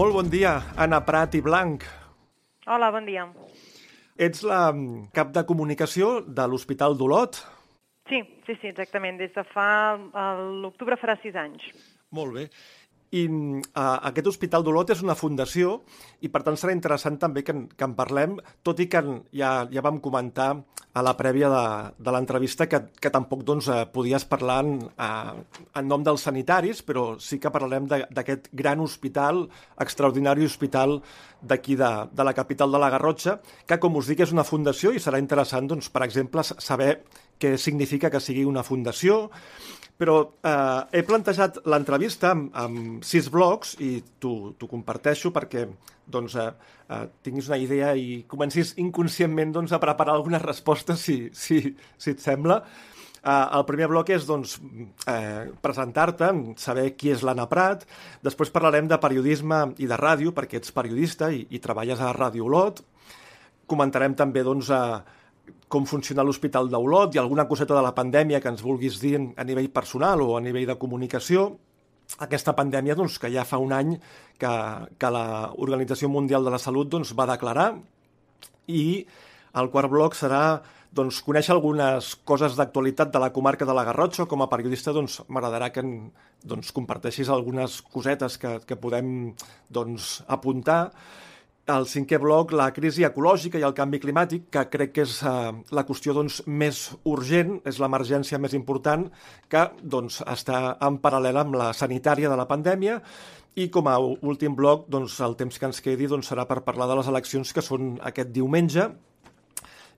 Molt bon dia, Anna Prat i Blanc. Hola, bon dia. Ets la mm, cap de comunicació de l'Hospital d'Olot. Sí, sí, sí, exactament. Des de fa... L'octubre farà sis anys. Molt bé. I uh, aquest Hospital d'Olot és una fundació i per tant serà interessant també que, que en parlem, tot i que ja, ja vam comentar a la prèvia de, de l'entrevista que, que tampoc doncs, eh, podies parlar en, uh, en nom dels sanitaris, però sí que parlarem d'aquest gran hospital, extraordinari hospital d'aquí de, de la capital de la Garrotxa, que com us dic és una fundació i serà interessant, doncs, per exemple, saber què significa que sigui una fundació, però eh, he plantejat l'entrevista amb, amb sis blocs i t'ho comparteixo perquè doncs, eh, eh, tinguis una idea i comencis inconscientment doncs, a preparar algunes respostes, si, si, si et sembla. Eh, el primer bloc és doncs, eh, presentar-te, saber qui és l'Anna Prat. Després parlarem de periodisme i de ràdio, perquè ets periodista i, i treballes a Ràdio Olot. Comentarem també doncs, eh, com funciona l'Hospital d'Olot i alguna coseta de la pandèmia que ens vulguis dir a nivell personal o a nivell de comunicació. Aquesta pandèmia doncs, que ja fa un any que, que l'Organització Mundial de la Salut doncs, va declarar i el quart bloc serà doncs, conèixer algunes coses d'actualitat de la comarca de la Garrotxa. Com a periodista doncs, m'agradarà que doncs, comparteixis algunes cosetes que, que podem doncs, apuntar el cinquè bloc, la crisi ecològica i el canvi climàtic, que crec que és eh, la qüestió doncs, més urgent, és l'emergència més important, que doncs, està en paral·lel amb la sanitària de la pandèmia, i com a últim bloc, doncs, el temps que ens quedi doncs, serà per parlar de les eleccions que són aquest diumenge,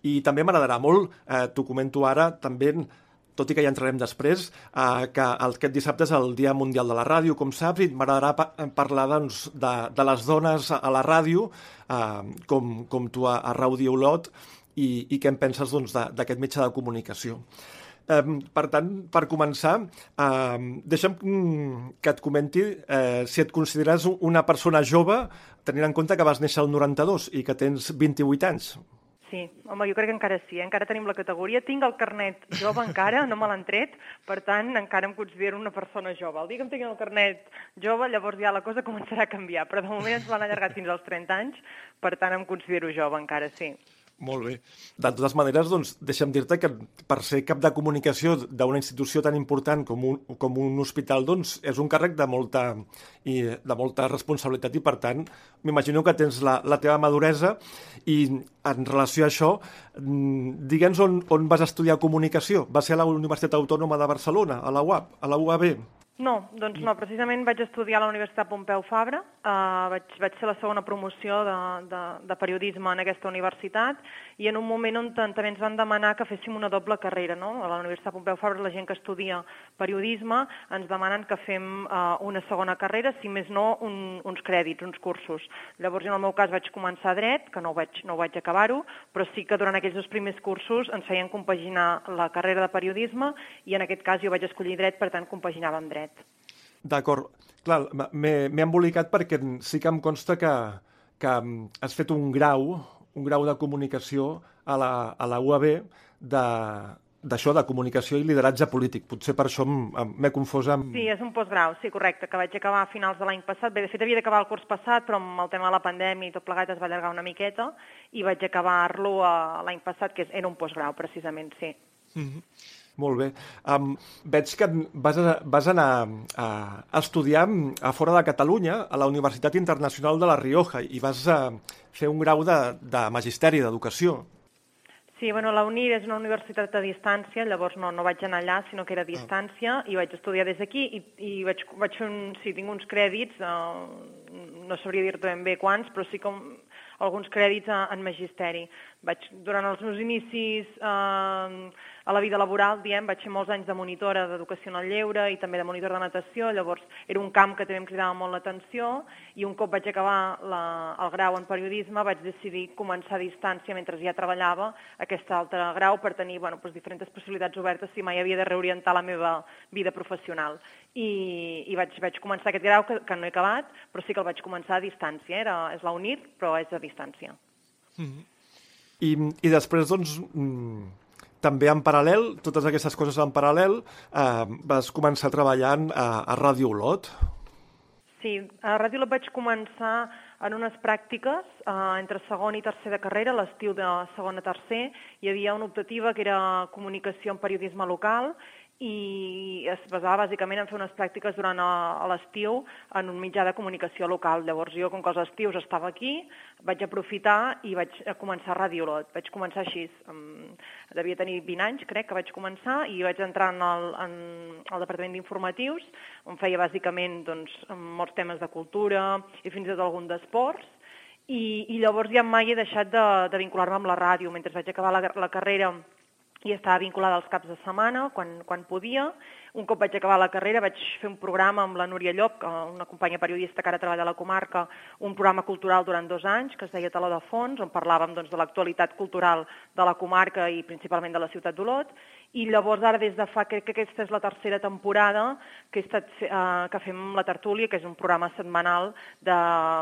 i també m'agradarà molt, eh, t'ho comento ara, també tot i que ja entrarem després, eh, que aquest dissabte és el Dia Mundial de la Ràdio, com saps, i m'agradarà pa parlar doncs, de, de les dones a la ràdio, eh, com, com tu a, a Ràdio Olot, i, i què en penses doncs, d'aquest doncs, metge de comunicació. Eh, per tant, per començar, eh, deixa'm que et comenti eh, si et consideres una persona jove, tenint en compte que vas néixer el 92 i que tens 28 anys. Sí, home, jo crec que encara sí, eh? encara tenim la categoria. Tinc el carnet jove encara, no me l'han tret, per tant, encara em considero una persona jove. El dia que em tinguin el carnet jove, llavors ja la cosa començarà a canviar, però de moment ens l'han allargat fins als 30 anys, per tant em considero jove encara, sí. Molt bé. De totes maneres, doncs, deixa'm dir-te que per ser cap de comunicació d'una institució tan important com un, com un hospital, doncs, és un càrrec de molta, i, de molta responsabilitat i, per tant, m'imagino que tens la, la teva maduresa i en relació a això, mm, digue'ns on, on vas estudiar comunicació. Va ser a la Universitat Autònoma de Barcelona, a la UAB, a la UAB? No, doncs no, precisament vaig estudiar a la Universitat Pompeu Fabra, uh, vaig, vaig ser la segona promoció de, de, de periodisme en aquesta universitat i en un moment on també ens van demanar que féssim una doble carrera, no? A la Universitat Pompeu Fabra la gent que estudia periodisme ens demanen que fem uh, una segona carrera, si més no un, uns crèdits, uns cursos. Llavors, en el meu cas vaig començar dret, que no vaig, no vaig acabar-ho, però sí que durant aquells dos primers cursos ens feien compaginar la carrera de periodisme i en aquest cas jo vaig escollir dret, per tant compaginava amb dret dret. D'acord. Clar, m'he embolicat perquè sí que em consta que, que has fet un grau, un grau de comunicació a la, a la UAB de, d'això, de comunicació i lideratge polític. Potser per això m'he confós amb... Sí, és un postgrau, sí, correcte, que vaig acabar a finals de l'any passat. Bé, de fet, havia d'acabar el curs passat, però amb el tema de la pandèmia i tot plegat es va allargar una miqueta i vaig acabar-lo l'any passat, que era un postgrau, precisament, sí. Mm -hmm. Molt bé. Um, veig que vas, a, vas anar a, a estudiar a fora de Catalunya, a la Universitat Internacional de La Rioja, i vas a fer un grau de, de magisteri, d'educació. Sí, bueno, la UNIR és una universitat a distància, llavors no, no vaig anar allà, sinó que era a ah. distància, ah. i vaig estudiar des d'aquí, i, i vaig, vaig fer un, sí, tinc uns crèdits, uh, no sabria dir-te ben bé quants, però sí com alguns crèdits en magisteri. Vaig, durant els meus inicis eh, a la vida laboral, diem, vaig fer molts anys de monitora d'educació el lleure i també de monitor de natació, llavors era un camp que també em cridava molt l'atenció i un cop vaig acabar la, el grau en periodisme vaig decidir començar a distància mentre ja treballava aquest altre grau per tenir bueno, doncs diferents possibilitats obertes si mai havia de reorientar la meva vida professional. I, i vaig, vaig començar aquest grau que, que no he acabat, però sí que el vaig començar a distància, era, és la UNIR, però és a distància. Mm -hmm. I, i després, doncs, mm, també en paral·lel, totes aquestes coses en paral·lel, eh, vas començar treballant a, a Ràdio Olot. Sí, a Ràdio Olot vaig començar en unes pràctiques eh, entre segon i tercer de carrera, l'estiu de segon a tercer, hi havia una optativa que era comunicació en periodisme local i es basava bàsicament en fer unes pràctiques durant l'estiu en un mitjà de comunicació local. Llavors jo, com que els estius estava aquí, vaig aprofitar i vaig començar a Ràdio Lot. Vaig començar així, devia tenir 20 anys, crec que vaig començar, i vaig entrar en el, en el departament d'informatius, on feia bàsicament doncs, molts temes de cultura i fins i tot algun d'esports, i, i llavors ja mai he deixat de, de vincular-me amb la ràdio. Mentre vaig acabar la, la carrera i estava vinculada als caps de setmana, quan, quan podia. Un cop vaig acabar la carrera vaig fer un programa amb la Núria Llop, una companya periodista que ara treballa a la comarca, un programa cultural durant dos anys que es deia Taló de Fons, on parlàvem doncs, de l'actualitat cultural de la comarca i principalment de la ciutat d'Olot. I llavors ara des de fa, crec que aquesta és la tercera temporada que, he estat, eh, que fem la tertúlia, que és un programa setmanal de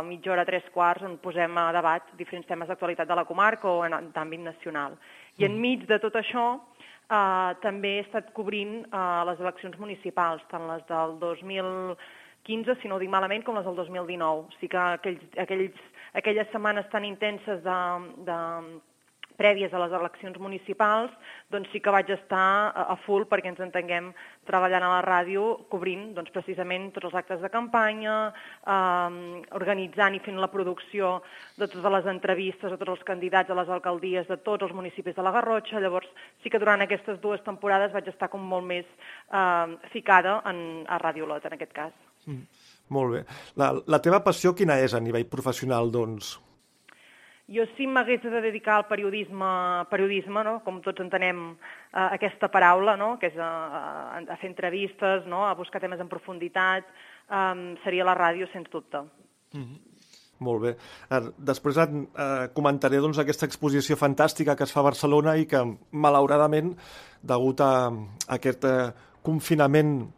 mitja hora, tres quarts, on posem a debat diferents temes d'actualitat de la comarca o d'àmbit nacional. I enmig de tot això eh, també he estat cobrint eh, les eleccions municipals, tant les del 2015, si no ho dic malament, com les del 2019. O sigui que aquells, aquells, aquelles setmanes tan intenses de, de prèvies a les eleccions municipals, doncs sí que vaig estar a full perquè ens entenguem treballant a la ràdio, cobrint doncs, precisament tots els actes de campanya, eh, organitzant i fent la producció de totes les entrevistes a tots els candidats a les alcaldies de tots els municipis de la Garrotxa. Llavors sí que durant aquestes dues temporades vaig estar com molt més eh, ficada en, a Ràdio Lot, en aquest cas. Mm, molt bé. La, la teva passió quina és a nivell professional, doncs? Jo si m'hagués de dedicar al periodisme, periodisme no? com tots entenem eh, aquesta paraula, no? que és a, a, a fer entrevistes, no? a buscar temes en profunditat, eh, seria la ràdio, sens dubte. Mm -hmm. Molt bé. Després eh, comentaré doncs, aquesta exposició fantàstica que es fa a Barcelona i que, malauradament, degut a, a aquest eh, confinament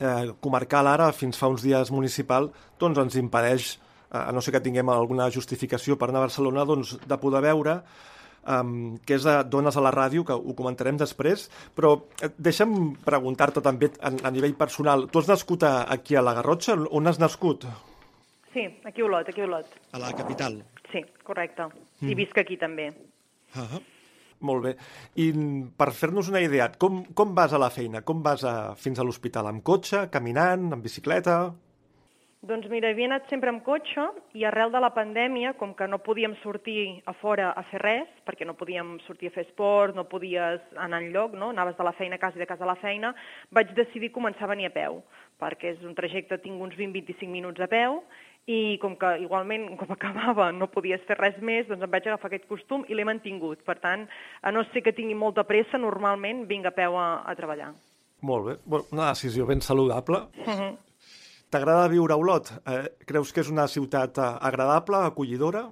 eh, comarcal ara, fins fa uns dies municipal, doncs ens impedeix a no ser que tinguem alguna justificació per anar a Barcelona, doncs, de poder veure um, que és de Dones a la Ràdio, que ho comentarem després, però eh, deixa'm preguntar-te també a, a nivell personal. Tu has nascut a, aquí a la Garrotxa? On has nascut? Sí, aquí a Olot, aquí a Olot. A la capital? Sí, correcte. Mm. I visc aquí també. Uh -huh. Molt bé. I per fer-nos una idea, com, com vas a la feina? Com vas a, fins a l'hospital? Amb cotxe, caminant, amb bicicleta? Doncs mira, havia anat sempre amb cotxe i arrel de la pandèmia, com que no podíem sortir a fora a fer res, perquè no podíem sortir a fer esport, no podies anar enlloc, no? anaves de la feina a casa i de casa a la feina, vaig decidir començar a venir a peu, perquè és un trajecte, tinc uns 20-25 minuts a peu, i com que igualment, com acabava, no podies fer res més, doncs em vaig agafar aquest costum i l'he mantingut. Per tant, a no ser que tingui molta pressa, normalment vinc a peu a, a treballar. Molt bé. Bueno, una decisió ben saludable. Uh Mhm. -huh. T'agrada viure a Olot? Eh, creus que és una ciutat eh, agradable, acollidora?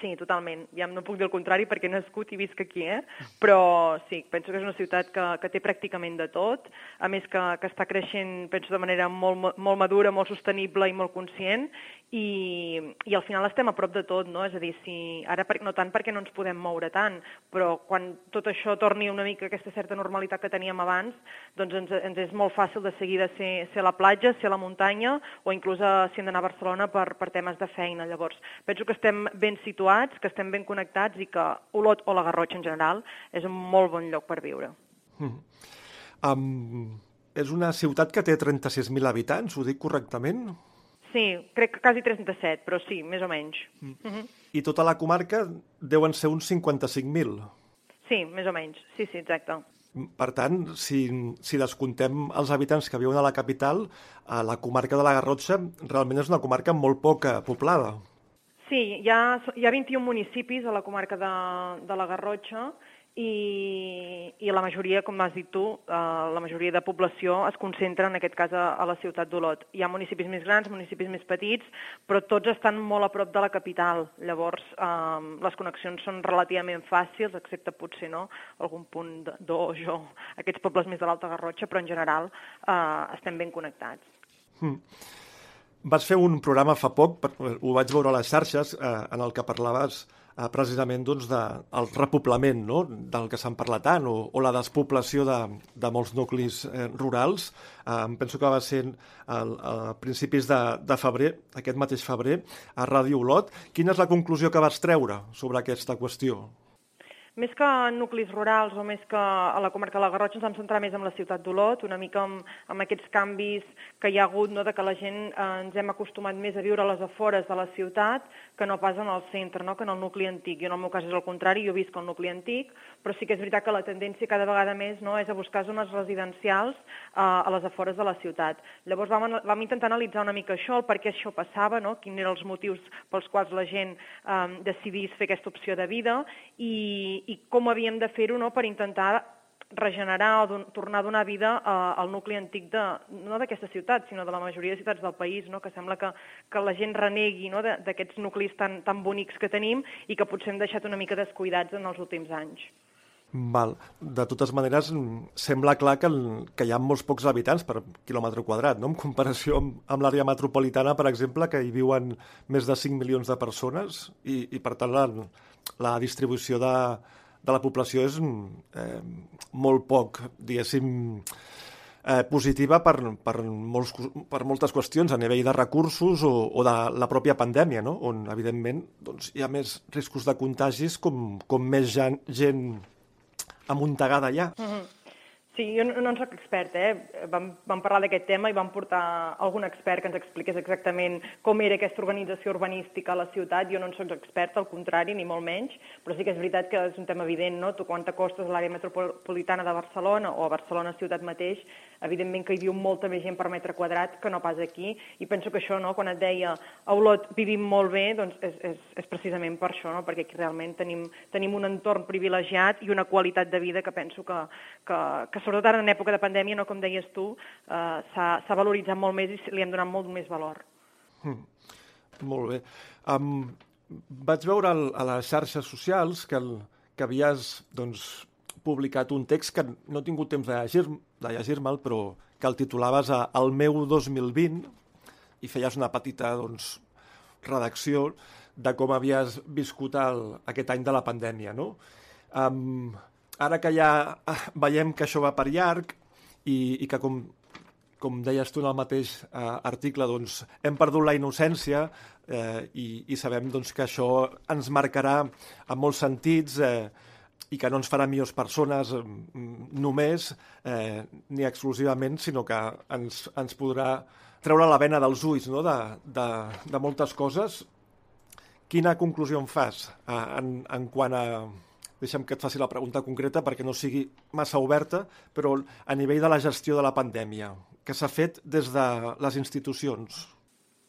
Sí, totalment. Ja no puc dir el contrari perquè he nascut i visc aquí, eh? Però sí, penso que és una ciutat que, que té pràcticament de tot, a més que, que està creixent, penso, de manera molt, molt madura, molt sostenible i molt conscient, i, i al final estem a prop de tot, no? És a dir, si, ara per, no tant perquè no ens podem moure tant, però quan tot això torni una mica aquesta certa normalitat que teníem abans, doncs ens, ens és molt fàcil de seguida ser, ser a la platja, ser a la muntanya, o inclús a, si hem d'anar a Barcelona per, per temes de feina. Llavors, penso que estem ben situats, que estem ben connectats i que Olot o la Garrotxa en general és un molt bon lloc per viure. Mm. Um, és una ciutat que té 36.000 habitants, ho dic correctament? Sí, crec que quasi 37, però sí, més o menys. Mm. Uh -huh. I tota la comarca deuen ser uns 55.000. Sí, més o menys. Sí, sí, exacte. Per tant, si, si descomptem els habitants que viuen a la capital, a la comarca de la Garrotxa realment és una comarca molt poc poblada. Sí, hi ha, hi ha 21 municipis a la comarca de, de la Garrotxa i, i la majoria, com has dit tu, eh, la majoria de població es concentra en aquest cas a, a la ciutat d'Olot. Hi ha municipis més grans, municipis més petits, però tots estan molt a prop de la capital. Llavors, eh, les connexions són relativament fàcils, excepte potser no, algun punt d'Ojo, aquests pobles més de l'Alta Garrotxa, però en general eh, estem ben connectats. Mm. Vas fer un programa fa poc, ho vaig veure a les xarxes, eh, en el que parlaves precisament doncs, del repoblament, no? del que se'n parla tant, o, o la despoblació de, de molts nuclis eh, rurals. Eh, penso que va ser el, a principis de, de febrer, aquest mateix febrer, a Ràdio Olot. Quina és la conclusió que vas treure sobre aquesta qüestió? Més que en nuclis rurals o més que a la comarca de la Garrotxa ens vam centrar més en la ciutat d'Olot, una mica amb, amb aquests canvis que hi ha hagut, no, de que la gent eh, ens hem acostumat més a viure a les afores de la ciutat que no pas en el centre, no, que en el nucli antic. Jo en el meu cas és el contrari, jo visc al nucli antic, però sí que és veritat que la tendència cada vegada més no, és a buscar zones residencials eh, a les afores de la ciutat. Llavors vam, vam intentar analitzar una mica això, el per què això passava, no, quins eren els motius pels quals la gent eh, decidís fer aquesta opció de vida i, i com havíem de fer-ho no, per intentar regenerar o tornar a donar vida uh, al nucli antic de, no d'aquesta ciutat, sinó de la majoria de ciutats del país, no? que sembla que, que la gent renegui no? d'aquests nuclis tan, tan bonics que tenim i que potser hem deixat una mica descuidats en els últims anys. Val. De totes maneres, sembla clar que, que hi ha molts pocs habitants per quilòmetre quadrat, no? en comparació amb, amb l'àrea metropolitana, per exemple, que hi viuen més de 5 milions de persones i, i per tant, la, la distribució de, de la població és eh, molt poc, diguéssim, eh, positiva per, per, molts, per moltes qüestions a nivell de recursos o, o de la pròpia pandèmia, no? on, evidentment, doncs, hi ha més riscos de contagis com, com més gent, amuntegada allà. Mm -hmm. Sí, jo no, no en soc expert, eh? Vam, vam parlar d'aquest tema i vam portar algun expert que ens expliqués exactament com era aquesta organització urbanística a la ciutat. Jo no en soc expert, al contrari, ni molt menys, però sí que és veritat que és un tema evident, no? Tu quan t'acostes a l'àrea metropolitana de Barcelona o a Barcelona ciutat mateix, evidentment que hi viu molta més gent per metre quadrat que no pas aquí, i penso que això, no? quan et deia a Olot vivim molt bé, doncs és, és, és precisament per això, no? perquè aquí realment tenim, tenim un entorn privilegiat i una qualitat de vida que penso que, que, que sobretot ara en època de pandèmia, no com deies tu, eh, s'ha valoritzat molt més i li hem donat molt més valor. Mm. Molt bé. Um, vaig veure el, a les xarxes socials que, el, que havies doncs, publicat un text que no he tingut temps de llegir-me'l, de llegir però que el titulaves a El meu 2020 i feies una petita doncs, redacció de com havies viscut el, aquest any de la pandèmia. No? Um, ara que ja veiem que això va per llarg i, i que com com deies tu en el mateix eh, article, doncs, hem perdut la innocència eh, i, i sabem doncs, que això ens marcarà en molts sentits eh, i que no ens farà millors persones només eh, ni exclusivament, sinó que ens, ens podrà treure la vena dels ulls no? de, de, de moltes coses. Quina conclusió en fas eh, en, en quant a... Deixa'm que et faci la pregunta concreta perquè no sigui massa oberta, però a nivell de la gestió de la pandèmia, que s'ha fet des de les institucions?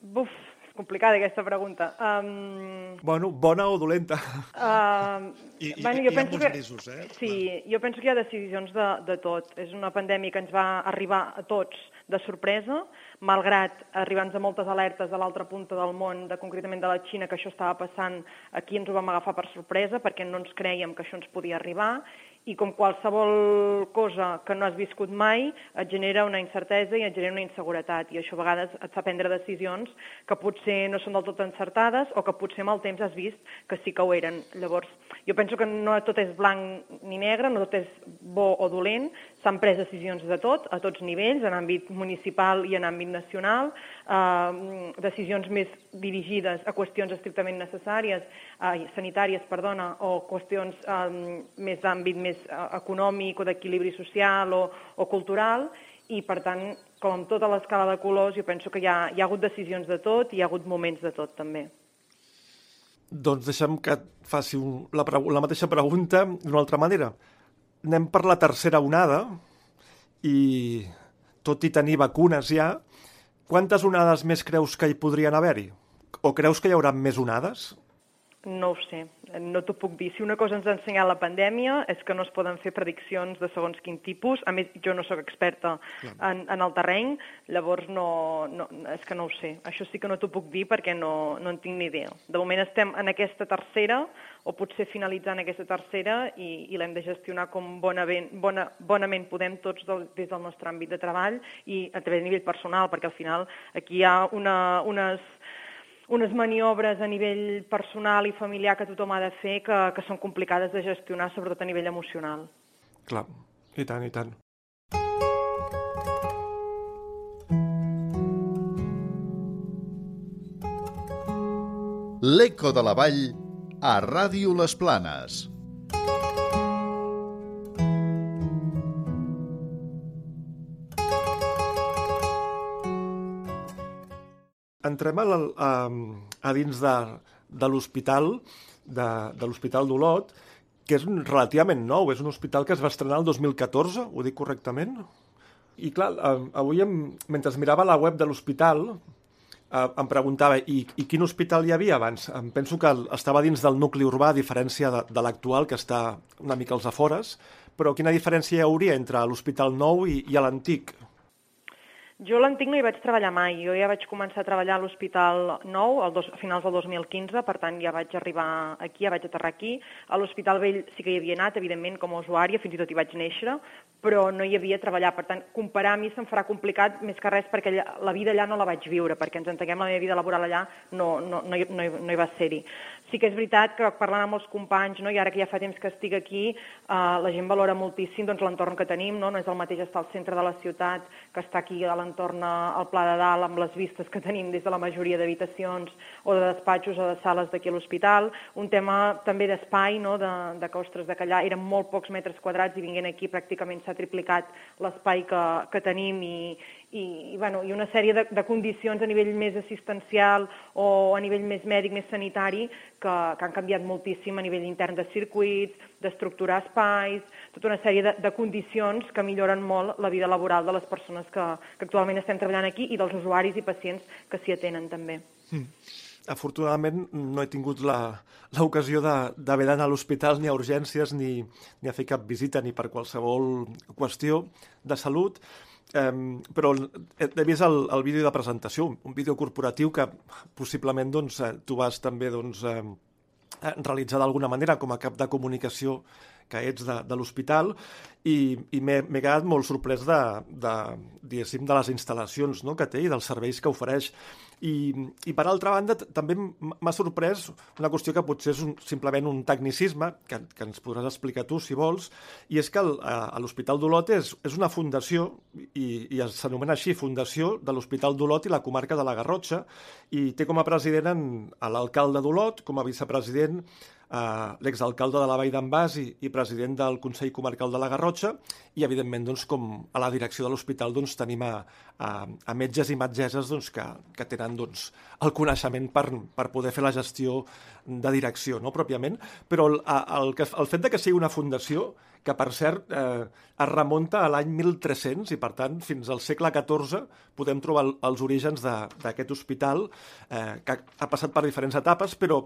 Buf, complicada aquesta pregunta. Um... Bueno, bona o dolenta? Uh... I, i, bueno, jo hi penso que... Grisos, eh? Sí, jo penso que hi ha decisions de, de tot. És una pandèmia que ens va arribar a tots de sorpresa, malgrat arribar-nos a moltes alertes de l'altra punta del món, de, concretament de la Xina, que això estava passant, aquí ens ho vam agafar per sorpresa perquè no ens creiem que això ens podia arribar i com qualsevol cosa que no has viscut mai, et genera una incertesa i et genera una inseguretat i això a vegades et fa prendre decisions que potser no són del tot encertades o que potser amb el temps has vist que sí que ho eren. Llavors, jo penso que no tot és blanc ni negre, no tot és bo o dolent, s'han pres decisions de tot, a tots nivells, en àmbit municipal i en àmbit nacional, eh, decisions més dirigides a qüestions estrictament necessàries, eh, sanitàries, perdona, o qüestions eh, més d'àmbit més eh, econòmic o d'equilibri social o, o cultural, i per tant, com amb tota l'escala de colors, jo penso que hi ha, hi ha hagut decisions de tot i hi ha hagut moments de tot també. Doncs deixem que et faci un, la, la mateixa pregunta d'una altra manera. Anem per la tercera onada i tot i tenir vacunes ja, quantes onades més creus que hi podrien haver-hi? O creus que hi haurà més onades? No ho sé, no t'ho puc dir. Si una cosa ens ha ensenyat la pandèmia és que no es poden fer prediccions de segons quin tipus. A més, jo no sóc experta en, en el terreny, llavors no, no, és que no ho sé. Això sí que no t'ho puc dir perquè no, no en tinc ni idea. De moment estem en aquesta tercera, o potser finalitzant aquesta tercera, i, i l'hem de gestionar com bonament, bona, bonament podem tots del, des del nostre àmbit de treball i a través de nivell personal, perquè al final aquí hi ha una, unes unes maniobres a nivell personal i familiar que tothom ha de fer que, que són complicades de gestionar, sobretot a nivell emocional. Clar, i tant, i tant. L'Eco de la Vall a Ràdio Les Planes. entrem a, a, a dins de, de l'hospital, de, de l'Hospital d'Olot, que és relativament nou, és un hospital que es va estrenar el 2014, ho dic correctament? I clar, avui, em, mentre mirava la web de l'hospital, eh, em preguntava, i, i quin hospital hi havia abans? Em penso que estava dins del nucli urbà, a diferència de, de l'actual, que està una mica als afores, però quina diferència hi hauria entre l'hospital nou i, i l'antic? Jo l'antic no hi vaig treballar mai. Jo ja vaig començar a treballar a l'Hospital Nou al dos, a finals del 2015, per tant ja vaig arribar aquí, ja vaig aterrar aquí. A l'Hospital Vell sí que hi havia anat, evidentment, com a usuària, fins i tot hi vaig néixer, però no hi havia treballat. Per tant, comparar a mi se'm farà complicat més que res perquè la vida allà no la vaig viure, perquè ens entenguem, la meva vida laboral allà no, no, no, no, no hi va ser-hi. Sí que és veritat que parlant amb els companys, no, i ara que ja fa temps que estic aquí, eh, la gent valora moltíssim doncs, l'entorn que tenim, no? no és el mateix estar al centre de la ciutat que estar aquí a l'entorn al Pla de Dalt amb les vistes que tenim des de la majoria d'habitacions o de despatxos o de sales d'aquí a l'hospital. Un tema també d'espai, no? de, de que, ostres, de que allà eren molt pocs metres quadrats i vinguent aquí pràcticament s'ha triplicat l'espai que, que tenim i, i, i, bueno, i una sèrie de, de condicions a nivell més assistencial o a nivell més mèdic, més sanitari, que, que han canviat moltíssim a nivell intern de circuits, d'estructurar espais, tota una sèrie de, de condicions que milloren molt la vida laboral de les persones que, que actualment estem treballant aquí i dels usuaris i pacients que s'hi atenen també. Mm. Afortunadament no he tingut l'ocasió d'haver d'anar a l'hospital ni a urgències ni, ni a fer cap visita ni per qualsevol qüestió de salut, Um, però he vist el, el vídeo de presentació, un vídeo corporatiu que possiblement doncs, eh, tu vas també doncs, eh, realitzar d'alguna manera com a cap de comunicació que ets de, de l'hospital i, i m'he quedat molt sorprès de, de, de les instal·lacions no, que té i dels serveis que ofereix. I, i per altra banda, també m'ha sorprès una qüestió que potser és un, simplement un tecnicisme, que, que ens podràs explicar tu, si vols, i és que el, a l'Hospital d'Olot és, és una fundació, i, i s'anomena així, Fundació de l'Hospital d'Olot i la comarca de la Garrotxa, i té com a president l'alcalde d'Olot, com a vicepresident eh, l'exalcalde de la Vall d'en Bas i, i president del Consell Comarcal de la Garrotxa i, evidentment, doncs, com a la direcció de l'hospital doncs, tenim a, a, a metges i metgesses doncs, que, que tenen doncs, el coneixement per, per poder fer la gestió de direcció, no, pròpiament, però el, el, el, el fet de que sigui una fundació que per cert eh, es remunta a l'any 1300 i per tant fins al segle XIV podem trobar els orígens d'aquest hospital eh, que ha passat per diferents etapes, però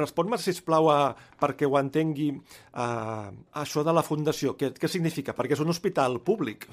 respon-me, sisplau, a, perquè ho entengui eh, això de la fundació. Què, què significa? Perquè és un hospital públic.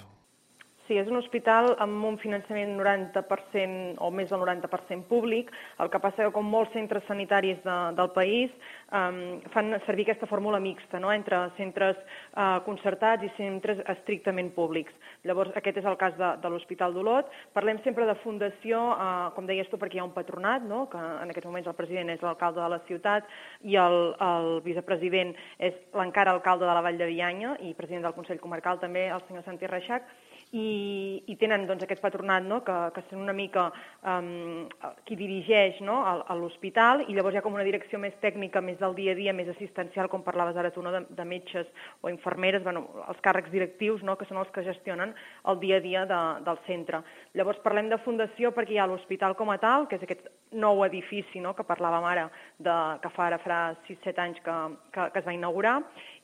Sí, és un hospital amb un finançament 90% o més del 90% públic. El que passa que, com molts centres sanitaris de, del país, um, fan servir aquesta fórmula mixta no? entre centres uh, concertats i centres estrictament públics. Llavors, aquest és el cas de, de l'Hospital d'Olot. Parlem sempre de fundació, uh, com deies tu, perquè hi ha un patronat, no? que en aquests moments el president és l'alcalde de la ciutat i el, el vicepresident és l'encara alcalde de la Vall de Vianya i president del Consell Comarcal també, el senyor Santi Reixac, i, i tenen doncs, aquest patronat no? que, que són una mica um, qui dirigeix no? a, a l'hospital i llavors hi ha com una direcció més tècnica, més del dia a dia, més assistencial, com parlaves ara tu, no? de, de metges o infermeres, bueno, els càrrecs directius, no? que són els que gestionen el dia a dia de, del centre. Llavors parlem de fundació perquè hi ha l'hospital com a tal, que és aquest nou edifici no? que parlàvem ara, de, que fa ara farà 6-7 anys que, que, que es va inaugurar,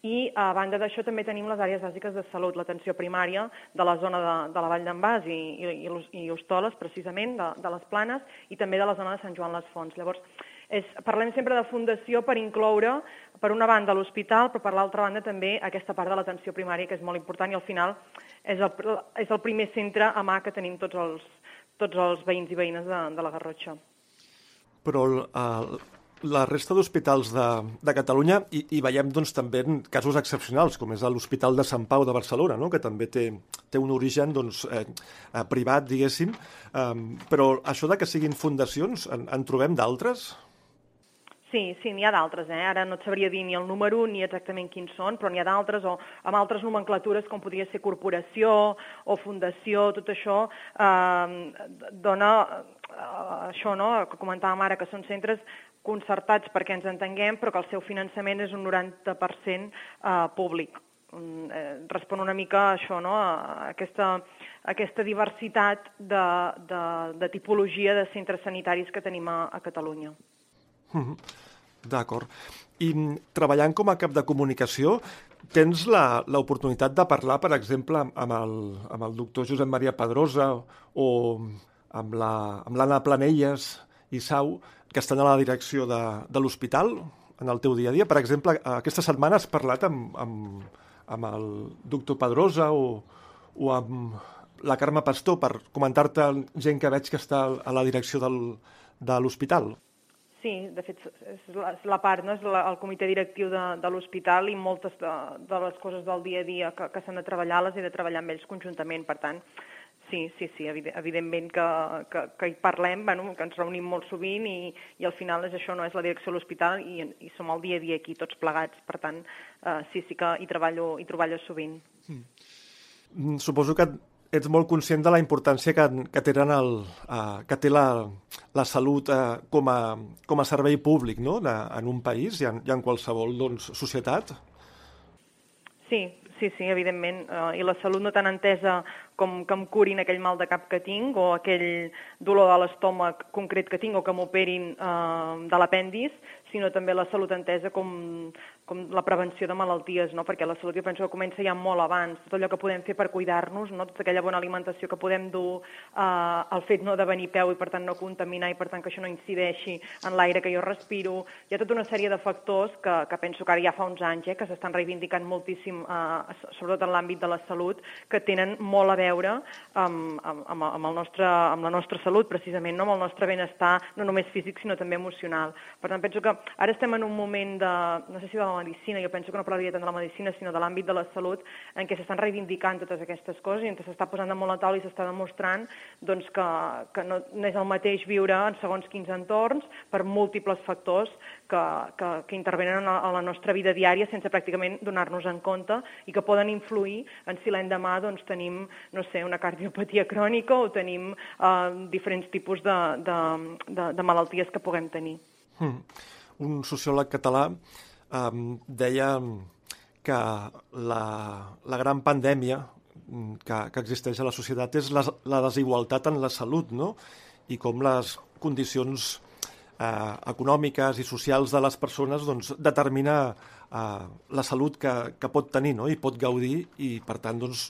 i a banda d'això també tenim les àrees bàsiques de salut, l'atenció primària de la zona de, de la Vall d'en Bas i, i, i Hostoles, precisament, de, de les Planes, i també de la zona de Sant Joan les Fonts. Llavors, és, parlem sempre de fundació per incloure, per una banda, l'hospital, però per l'altra banda també aquesta part de l'atenció primària, que és molt important, i al final és el, és el primer centre a mà que tenim tots els, tots els veïns i veïnes de, de la Garrotxa. Però el, la resta d'hospitals de, de Catalunya i, i veiem doncs, també casos excepcionals, com és l'Hospital de Sant Pau de Barcelona, no? que també té, té un origen doncs, eh, eh, privat, diguéssim, um, però això de que siguin fundacions, en, en trobem d'altres? Sí, sí, n'hi ha d'altres, eh? Ara no et sabria dir ni el número ni exactament quins són, però n'hi ha d'altres, o amb altres nomenclatures com podria ser corporació o fundació, tot això eh, dona eh, això, no?, que comentàvem ara, que són centres concertats perquè ens entenguem, però que el seu finançament és un 90% eh, públic. Mm, eh, respon una mica a això, no? a aquesta, a aquesta diversitat de, de, de tipologia de centres sanitaris que tenim a, a Catalunya. -hmm. D'acord. I mm, treballant com a cap de comunicació, tens l'oportunitat de parlar, per exemple, amb el, amb el doctor Josep Maria Pedrosa o amb l'Anna la, Planelles i Sau, que estan a la direcció de, de l'hospital en el teu dia a dia. Per exemple, aquesta setmana has parlat amb, amb, amb el doctor Pedrosa o, o amb la Carme Pastor per comentar-te gent que veig que està a la direcció del, de l'hospital. Sí, de fet, és la, és la part, no? és la, el comitè directiu de, de l'hospital i moltes de, de les coses del dia a dia que, que s'han de treballar les he de treballar amb ells conjuntament. Per tant, Sí, sí, sí, evidentment que, que, que hi parlem, bueno, que ens reunim molt sovint i, i al final és això, no és la direcció de l'hospital i, i som el dia a dia aquí tots plegats, per tant, uh, sí, sí que hi treballo, hi treballo sovint. Mm. Suposo que ets molt conscient de la importància que, que, tenen el, uh, que té la, la salut uh, com, a, com a servei públic no? de, en un país i en, i en qualsevol doncs, societat. Sí, sí, sí, evidentment. Uh, I la salut no tan entesa com que em curin aquell mal de cap que tinc o aquell dolor de l'estómac concret que tinc o que m'operin eh, de l'apèndis, sinó també la salut entesa com, com la prevenció de malalties, no? perquè la salut jo penso que comença ja molt abans, tot allò que podem fer per cuidar-nos, no? tota aquella bona alimentació que podem dur, eh, el fet no de venir peu i per tant no contaminar i per tant que això no incideixi en l'aire que jo respiro, hi ha tota una sèrie de factors que, que penso que ara ja fa uns anys eh, que s'estan reivindicant moltíssim, eh, sobretot en l'àmbit de la salut, que tenen molt a veure veure amb, amb, amb, el nostre, amb la nostra salut, precisament, no? amb el nostre benestar, no només físic, sinó també emocional. Per tant, penso que ara estem en un moment de, no sé si de la medicina, jo penso que no parlaria tant de la medicina, sinó de l'àmbit de la salut, en què s'estan reivindicant totes aquestes coses i què s'està posant damunt la taula i s'està demostrant doncs, que, que no, no és el mateix viure en segons quins entorns per múltiples factors que, que, que intervenen en la nostra vida diària sense pràcticament donar-nos en compte i que poden influir en si l'endemà doncs, tenim, no sé, una cardiopatia crònica o tenim eh, diferents tipus de, de, de, de malalties que puguem tenir. Hmm. Un sociòleg català um, deia que la, la gran pandèmia que, que existeix a la societat és la, la desigualtat en la salut, no? I com les condicions eh, econòmiques i socials de les persones doncs, determina eh, la salut que, que pot tenir no? i pot gaudir i, per tant, doncs,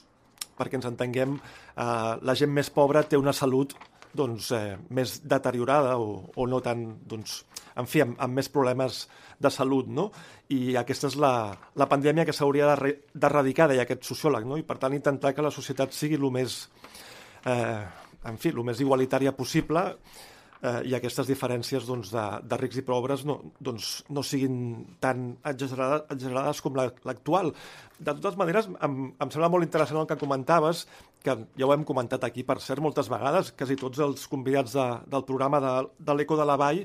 perquè ens entenguem, eh, la gent més pobra té una salut doncs, eh, més deteriorada o, o no tan, doncs, en fi, amb, amb més problemes de salut, no? I aquesta és la, la pandèmia que s'hauria d'erradicar, deia aquest sociòleg, no? I per tant intentar que la societat sigui el més, eh, en fi, el més igualitària possible eh, i aquestes diferències doncs, de, de rics i pobres no, doncs, no siguin tan exagerades, exagerades com l'actual. De totes maneres, em, em sembla molt interessant el que comentaves, que ja ho hem comentat aquí, per cert, moltes vegades, quasi tots els convidats de, del programa de, de l'Eco de la Vall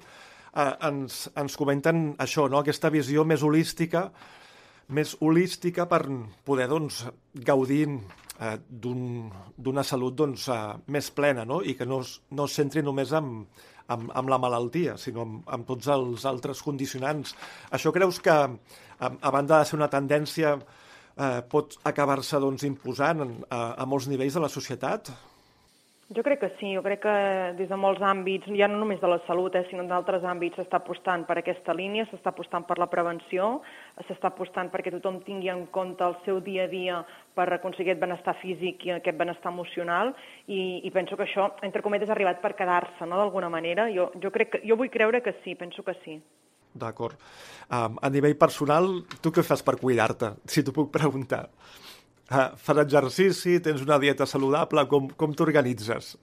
eh, ens, ens comenten això, no? aquesta visió més holística, més holística per poder doncs, gaudir eh, d'una un, salut doncs, eh, més plena no? i que no, no es centri només en, en, en la malaltia, sinó en, en tots els altres condicionants. Això creus que, a, a banda de ser una tendència, eh, pot acabar-se doncs, imposant a, a molts nivells de la societat? Jo crec que sí, jo crec que des de molts àmbits, ja no només de la salut, eh, sinó d'altres àmbits, s'està apostant per aquesta línia, s'està apostant per la prevenció, s'està apostant perquè tothom tingui en compte el seu dia a dia per aconseguir aquest benestar físic i aquest benestar emocional, i, i penso que això, entre cometes, ha arribat per quedar-se, no?, d'alguna manera. Jo, jo, crec que, jo vull creure que sí, penso que sí. D'acord. Um, a nivell personal, tu què fas per cuidar-te, si t'ho puc preguntar? Ah, fas exercici, tens una dieta saludable, com, com t'organitzes?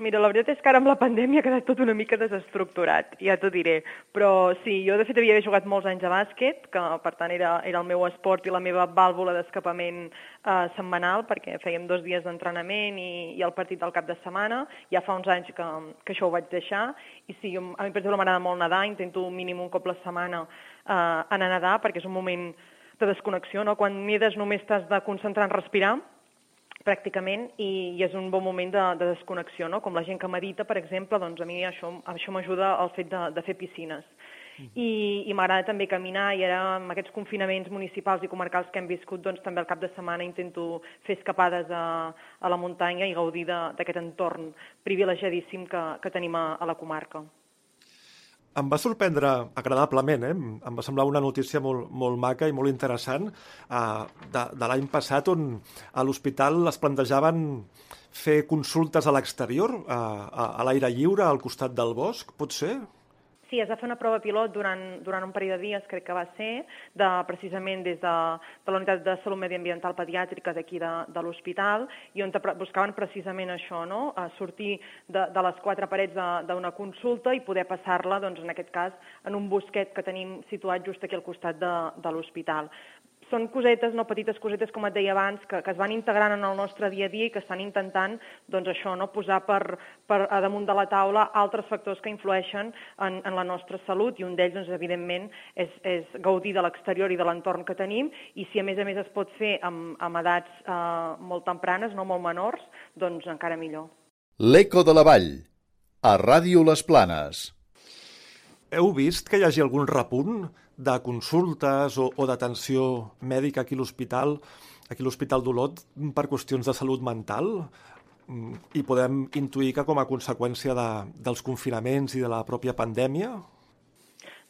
Mira, la veritat és que ara amb la pandèmia ha quedat tot una mica desestructurat, ja t'ho diré. Però sí, jo de fet havia jugat molts anys a bàsquet, que per tant era, era el meu esport i la meva vàlvula d'escapament eh, setmanal, perquè fèiem dos dies d'entrenament i, i el partit del cap de setmana. Ja fa uns anys que, que això ho vaig deixar. I sí, a mi per exemple m'agrada molt nedar, intento mínim un cop la setmana eh, anar a nedar, perquè és un moment de desconnexió, no? Quan nedes només t'has de concentrar en respirar, pràcticament, i, i és un bon moment de, de desconnexió, no? Com la gent que medita, per exemple, doncs a mi això, això m'ajuda al fet de, de fer piscines. Mm. I, i m'agrada també caminar i ara amb aquests confinaments municipals i comarcals que hem viscut doncs també al cap de setmana intento fer escapades a, a la muntanya i gaudir d'aquest entorn privilegiadíssim que, que tenim a, a la comarca em va sorprendre agradablement, eh? em va semblar una notícia molt, molt maca i molt interessant eh, de, de l'any passat on a l'hospital es plantejaven fer consultes a l'exterior, eh, a, a l'aire lliure, al costat del bosc, pot ser? Sí, es va fer una prova pilot durant, durant un període de dies, crec que va ser, de, precisament des de, de la Unitat de Salut Mediambiental Pediàtrica d'aquí de, de l'hospital, i on buscaven precisament això, no? A sortir de, de les quatre parets d'una consulta i poder passar-la, doncs, en aquest cas, en un bosquet que tenim situat just aquí al costat de, de l'hospital són cosetes, no, petites cosetes, com et deia abans, que, que es van integrant en el nostre dia a dia i que estan intentant doncs això, no, posar per, per a damunt de la taula altres factors que influeixen en, en la nostra salut i un d'ells, doncs, evidentment, és, és gaudir de l'exterior i de l'entorn que tenim i si a més a més es pot fer amb, amb edats eh, molt tempranes, no molt menors, doncs encara millor. L'Eco de la Vall, a Ràdio Les Planes. Heu vist que hi hagi algun repunt de consultes o, o d'atenció mèdica aquí a l'hospital, aquí a l'Hospital d'Olot, per qüestions de salut mental? Mm, I podem intuir que com a conseqüència de, dels confinaments i de la pròpia pandèmia?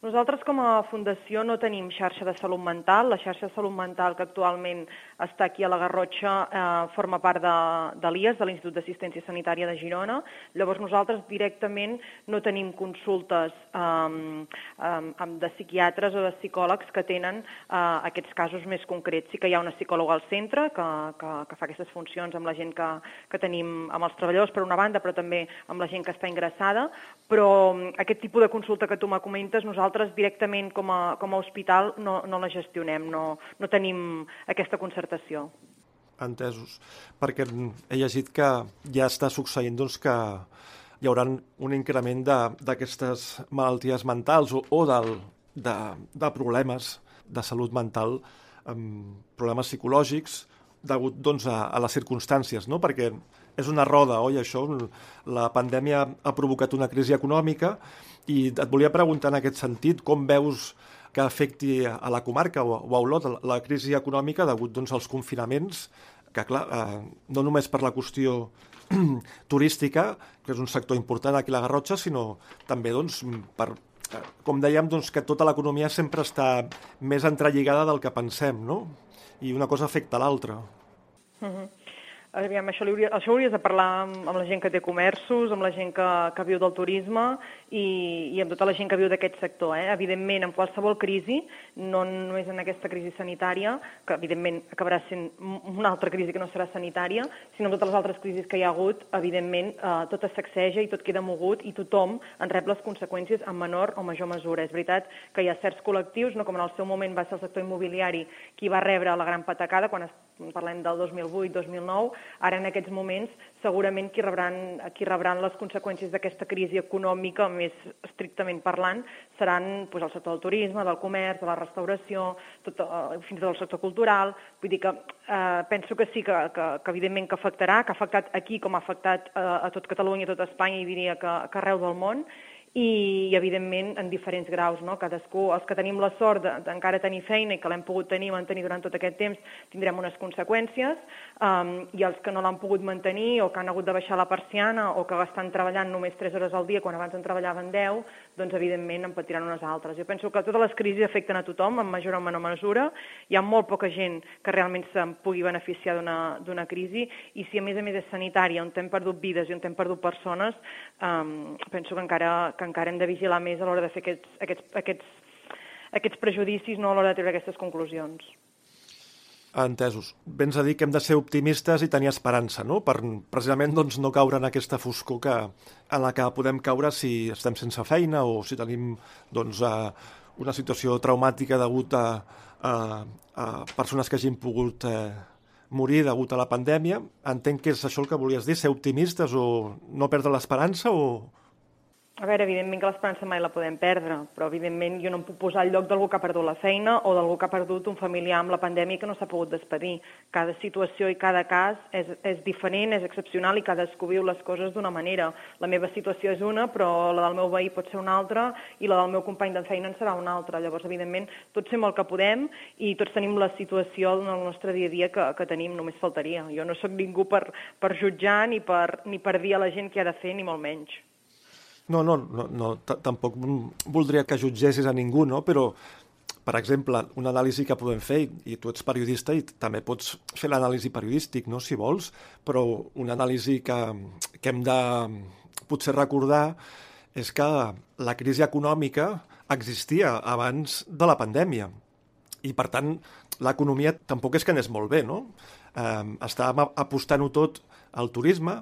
Nosaltres com a fundació no tenim xarxa de salut mental. La xarxa de salut mental que actualment està aquí a la Garrotxa eh, forma part de, de l'IAS, de l'Institut d'Assistència Sanitària de Girona. Llavors nosaltres directament no tenim consultes eh, eh, de psiquiatres o de psicòlegs que tenen eh, aquests casos més concrets. Sí que hi ha una psicòloga al centre que, que, que fa aquestes funcions amb la gent que, que tenim, amb els treballadors per una banda, però també amb la gent que està ingressada, però aquest tipus de consulta que tu me comentes, nosaltres nosaltres directament com a, com a hospital no, no la gestionem, no, no tenim aquesta concertació. Entesos. Perquè he llegit que ja està succeint doncs, que hi haurà un increment d'aquestes malalties mentals o, o del, de, de problemes de salut mental, amb problemes psicològics, degut doncs, a, a les circumstàncies, no? perquè és una roda, oi, això? La pandèmia ha provocat una crisi econòmica i et volia preguntar en aquest sentit, com veus que afecti a la comarca o a Olot la crisi econòmica degut doncs, als confinaments, que clar, eh, no només per la qüestió turística, que és un sector important aquí a la Garrotxa, sinó també doncs, per, eh, com dèiem, doncs, que tota l'economia sempre està més entrelligada del que pensem, no? I una cosa afecta l'altra. Uh -huh. Aviam, això, hauria, això hauries de parlar amb, amb la gent que té comerços, amb la gent que, que viu del turisme i, i amb tota la gent que viu d'aquest sector. Eh? Evidentment, en qualsevol crisi, no només en aquesta crisi sanitària, que evidentment acabarà sent una altra crisi que no serà sanitària, sinó en totes les altres crisis que hi ha hagut, evidentment, eh, tot es sacseja i tot queda mogut i tothom en rep les conseqüències en menor o major mesura. És veritat que hi ha certs col·lectius, no com en el seu moment va ser el sector immobiliari qui va rebre la gran patacada quan es parlem del 2008-2009, ara en aquests moments segurament qui rebran, qui rebran les conseqüències d'aquesta crisi econòmica, més estrictament parlant, seran pues, el sector del turisme, del comerç, de la restauració, tot, eh, fins i tot el sector cultural. Vull dir que eh, penso que sí que, que, que evidentment que afectarà, que ha afectat aquí com ha afectat eh, a tot Catalunya, a tot Espanya i diria que, que arreu del món, i, evidentment, en diferents graus. No? Cadascú, els que tenim la sort d'encara de, tenir feina i que l'hem pogut tenir mantenir durant tot aquest temps, tindrem unes conseqüències, um, i els que no l'han pogut mantenir o que han hagut de baixar la persiana o que estan treballant només 3 hores al dia quan abans en treballaven 10, doncs, evidentment, en patiran unes altres. Jo penso que totes les crisis afecten a tothom, en major o menor mesura. Hi ha molt poca gent que realment se'n pugui beneficiar d'una crisi, i si a més a més és sanitària, on hem perdut vides i on hem perdut persones, um, penso que encara, que encara hem de vigilar més a l'hora de fer aquests, aquests, aquests, aquests prejudicis, no a l'hora de treure aquestes conclusions. Entesos. Vens a dir que hem de ser optimistes i tenir esperança, no? Per precisament doncs, no caure en aquesta foscor que, en la que podem caure si estem sense feina o si tenim doncs, una situació traumàtica degut a, a, a persones que hagin pogut eh, morir degut a la pandèmia. Entenc que és això el que volies dir, ser optimistes o no perdre l'esperança o, a veure, evidentment que l'esperança mai la podem perdre, però evidentment jo no em puc posar al lloc d'algú que ha perdut la feina o d'algú que ha perdut un familiar amb la pandèmia que no s'ha pogut despedir. Cada situació i cada cas és, és diferent, és excepcional i cadascú viu les coses d'una manera. La meva situació és una, però la del meu veí pot ser una altra i la del meu company de feina en serà una altra. Llavors, evidentment, tots fem el que podem i tots tenim la situació en el nostre dia a dia que, que tenim, només faltaria. Jo no sóc ningú per, per jutjar ni per, ni per dir a la gent què ha de fer, ni molt menys. No, no, no, no tampoc voldria que jutgessis a ningú, no? però, per exemple, una anàlisi que podem fer, i tu ets periodista i també pots fer l'anàlisi periodístic, no?, si vols, però una anàlisi que, que hem de potser recordar és que la crisi econòmica existia abans de la pandèmia i, per tant, l'economia tampoc és que anés molt bé, no? Eh, estàvem apostant-ho tot al turisme,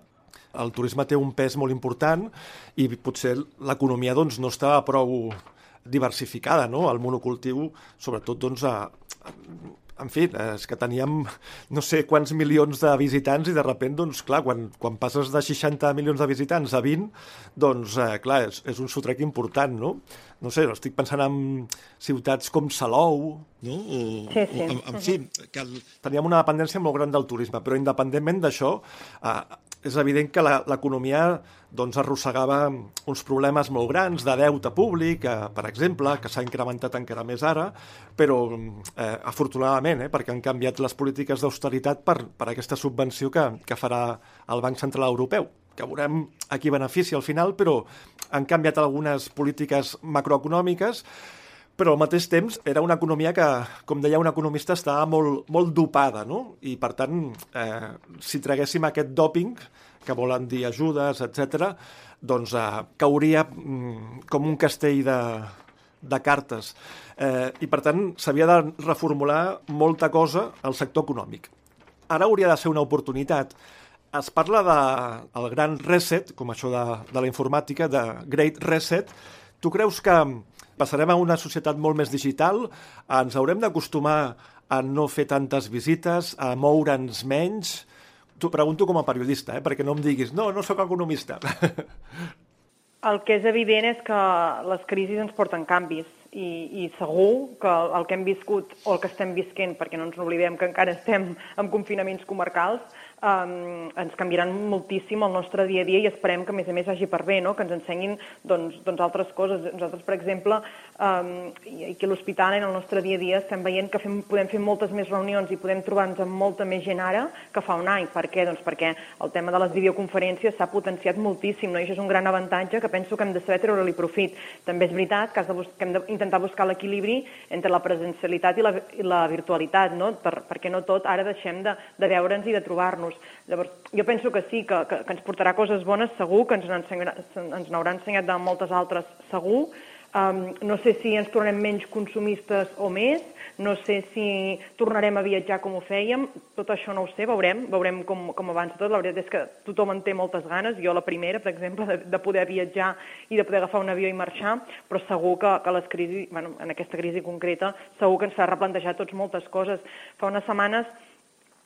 el turisme té un pes molt important i potser l'economia doncs, no està prou diversificada, no? El monocultiu, sobretot, doncs, a, en fi, és que teníem no sé quants milions de visitants i de repent, doncs, clar, quan, quan passes de 60 milions de visitants a 20, doncs, eh, clar, és, és un sotrec important, no? No sé, estic pensant en ciutats com Salou, no? O, sí, sí. O, en, en fi, que el... teníem una dependència molt gran del turisme, però independentment d'això, eh, és evident que l'economia doncs, arrossegava uns problemes molt grans de deute públic, eh, per exemple, que s'ha incrementat encara més ara, però eh, afortunadament, eh, perquè han canviat les polítiques d'austeritat per, per aquesta subvenció que, que farà el Banc Central Europeu que veurem a qui beneficia al final, però han canviat algunes polítiques macroeconòmiques però al mateix temps era una economia que, com deia un economista, estava molt, molt dopada, no? I, per tant, eh, si traguéssim aquest doping, que volen dir ajudes, etc, doncs eh, cauria mm, com un castell de, de cartes. Eh, I, per tant, s'havia de reformular molta cosa al sector econòmic. Ara hauria de ser una oportunitat. Es parla del de, el gran reset, com això de, de la informàtica, de Great Reset. Tu creus que passarem a una societat molt més digital, ens haurem d'acostumar a no fer tantes visites, a moure'ns menys... T'ho pregunto com a periodista, eh? perquè no em diguis no, no sóc economista. El que és evident és que les crisis ens porten canvis i, i segur que el que hem viscut o el que estem visquent, perquè no ens oblidem que encara estem en confinaments comarcals, um, ens canviaran moltíssim el nostre dia a dia i esperem que, a més a més, hagi per bé, no? que ens ensenyin doncs, doncs altres coses. Nosaltres, per exemple, um, aquí a l'hospital, en el nostre dia a dia, estem veient que fem, podem fer moltes més reunions i podem trobar-nos amb molta més gent ara que fa un any. Per què? Doncs perquè el tema de les videoconferències s'ha potenciat moltíssim, no? i això és un gran avantatge que penso que hem de saber treure-li profit. També és veritat que, has de que hem d'intentar buscar l'equilibri entre la presencialitat i la, i la virtualitat, no? per, perquè no tot ara deixem de, de veure'ns i de trobar-nos nos Llavors, jo penso que sí, que, que, que ens portarà coses bones, segur, que ens, ens n'haurà ensenyat de moltes altres, segur. Um, no sé si ens tornem menys consumistes o més, no sé si tornarem a viatjar com ho fèiem, tot això no ho sé, veurem, veurem com, com avança tot. La veritat és que tothom en té moltes ganes, jo la primera, per exemple, de, de poder viatjar i de poder agafar un avió i marxar, però segur que, que les crisis, bueno, en aquesta crisi concreta, segur que ens fa replantejar tots moltes coses. Fa unes setmanes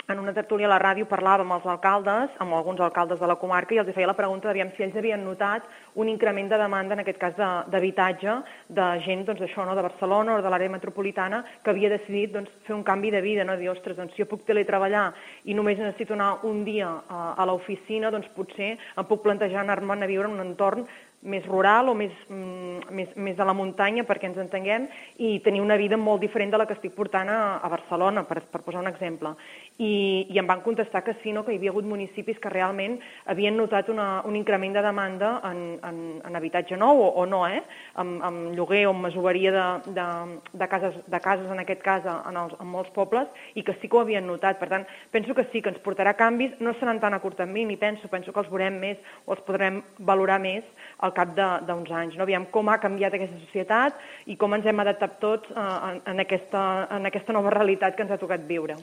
en una tertúlia a la ràdio parlava amb els alcaldes, amb alguns alcaldes de la comarca, i els feia la pregunta d'aviam si ells havien notat un increment de demanda, en aquest cas d'habitatge, de, de gent doncs, això, no, de Barcelona o de l'àrea metropolitana, que havia decidit doncs, fer un canvi de vida, no? dir, ostres, doncs, si jo puc teletreballar i només necessito anar un dia a, a l'oficina, doncs potser em puc plantejar anar-me'n a viure en un entorn més rural o més, mm, més, més a la muntanya, perquè ens entenguem, i tenir una vida molt diferent de la que estic portant a, a Barcelona, per, per posar un exemple. I, I em van contestar que sí, no, que hi havia hagut municipis que realment havien notat una, un increment de demanda en, en, en habitatge nou, o, o no, eh? amb, amb lloguer o amb masoveria de, de, de, cases, de cases, en aquest cas, en, els, en molts pobles, i que sí que ho havien notat. Per tant, penso que sí, que ens portarà canvis, no seran tan a curt termini, penso, penso que els veurem més o els podrem valorar més al cap d'uns anys. No? Aviam com ha canviat aquesta societat i com ens hem adaptat tots eh, en, en, aquesta, en aquesta nova realitat que ens ha tocat viure.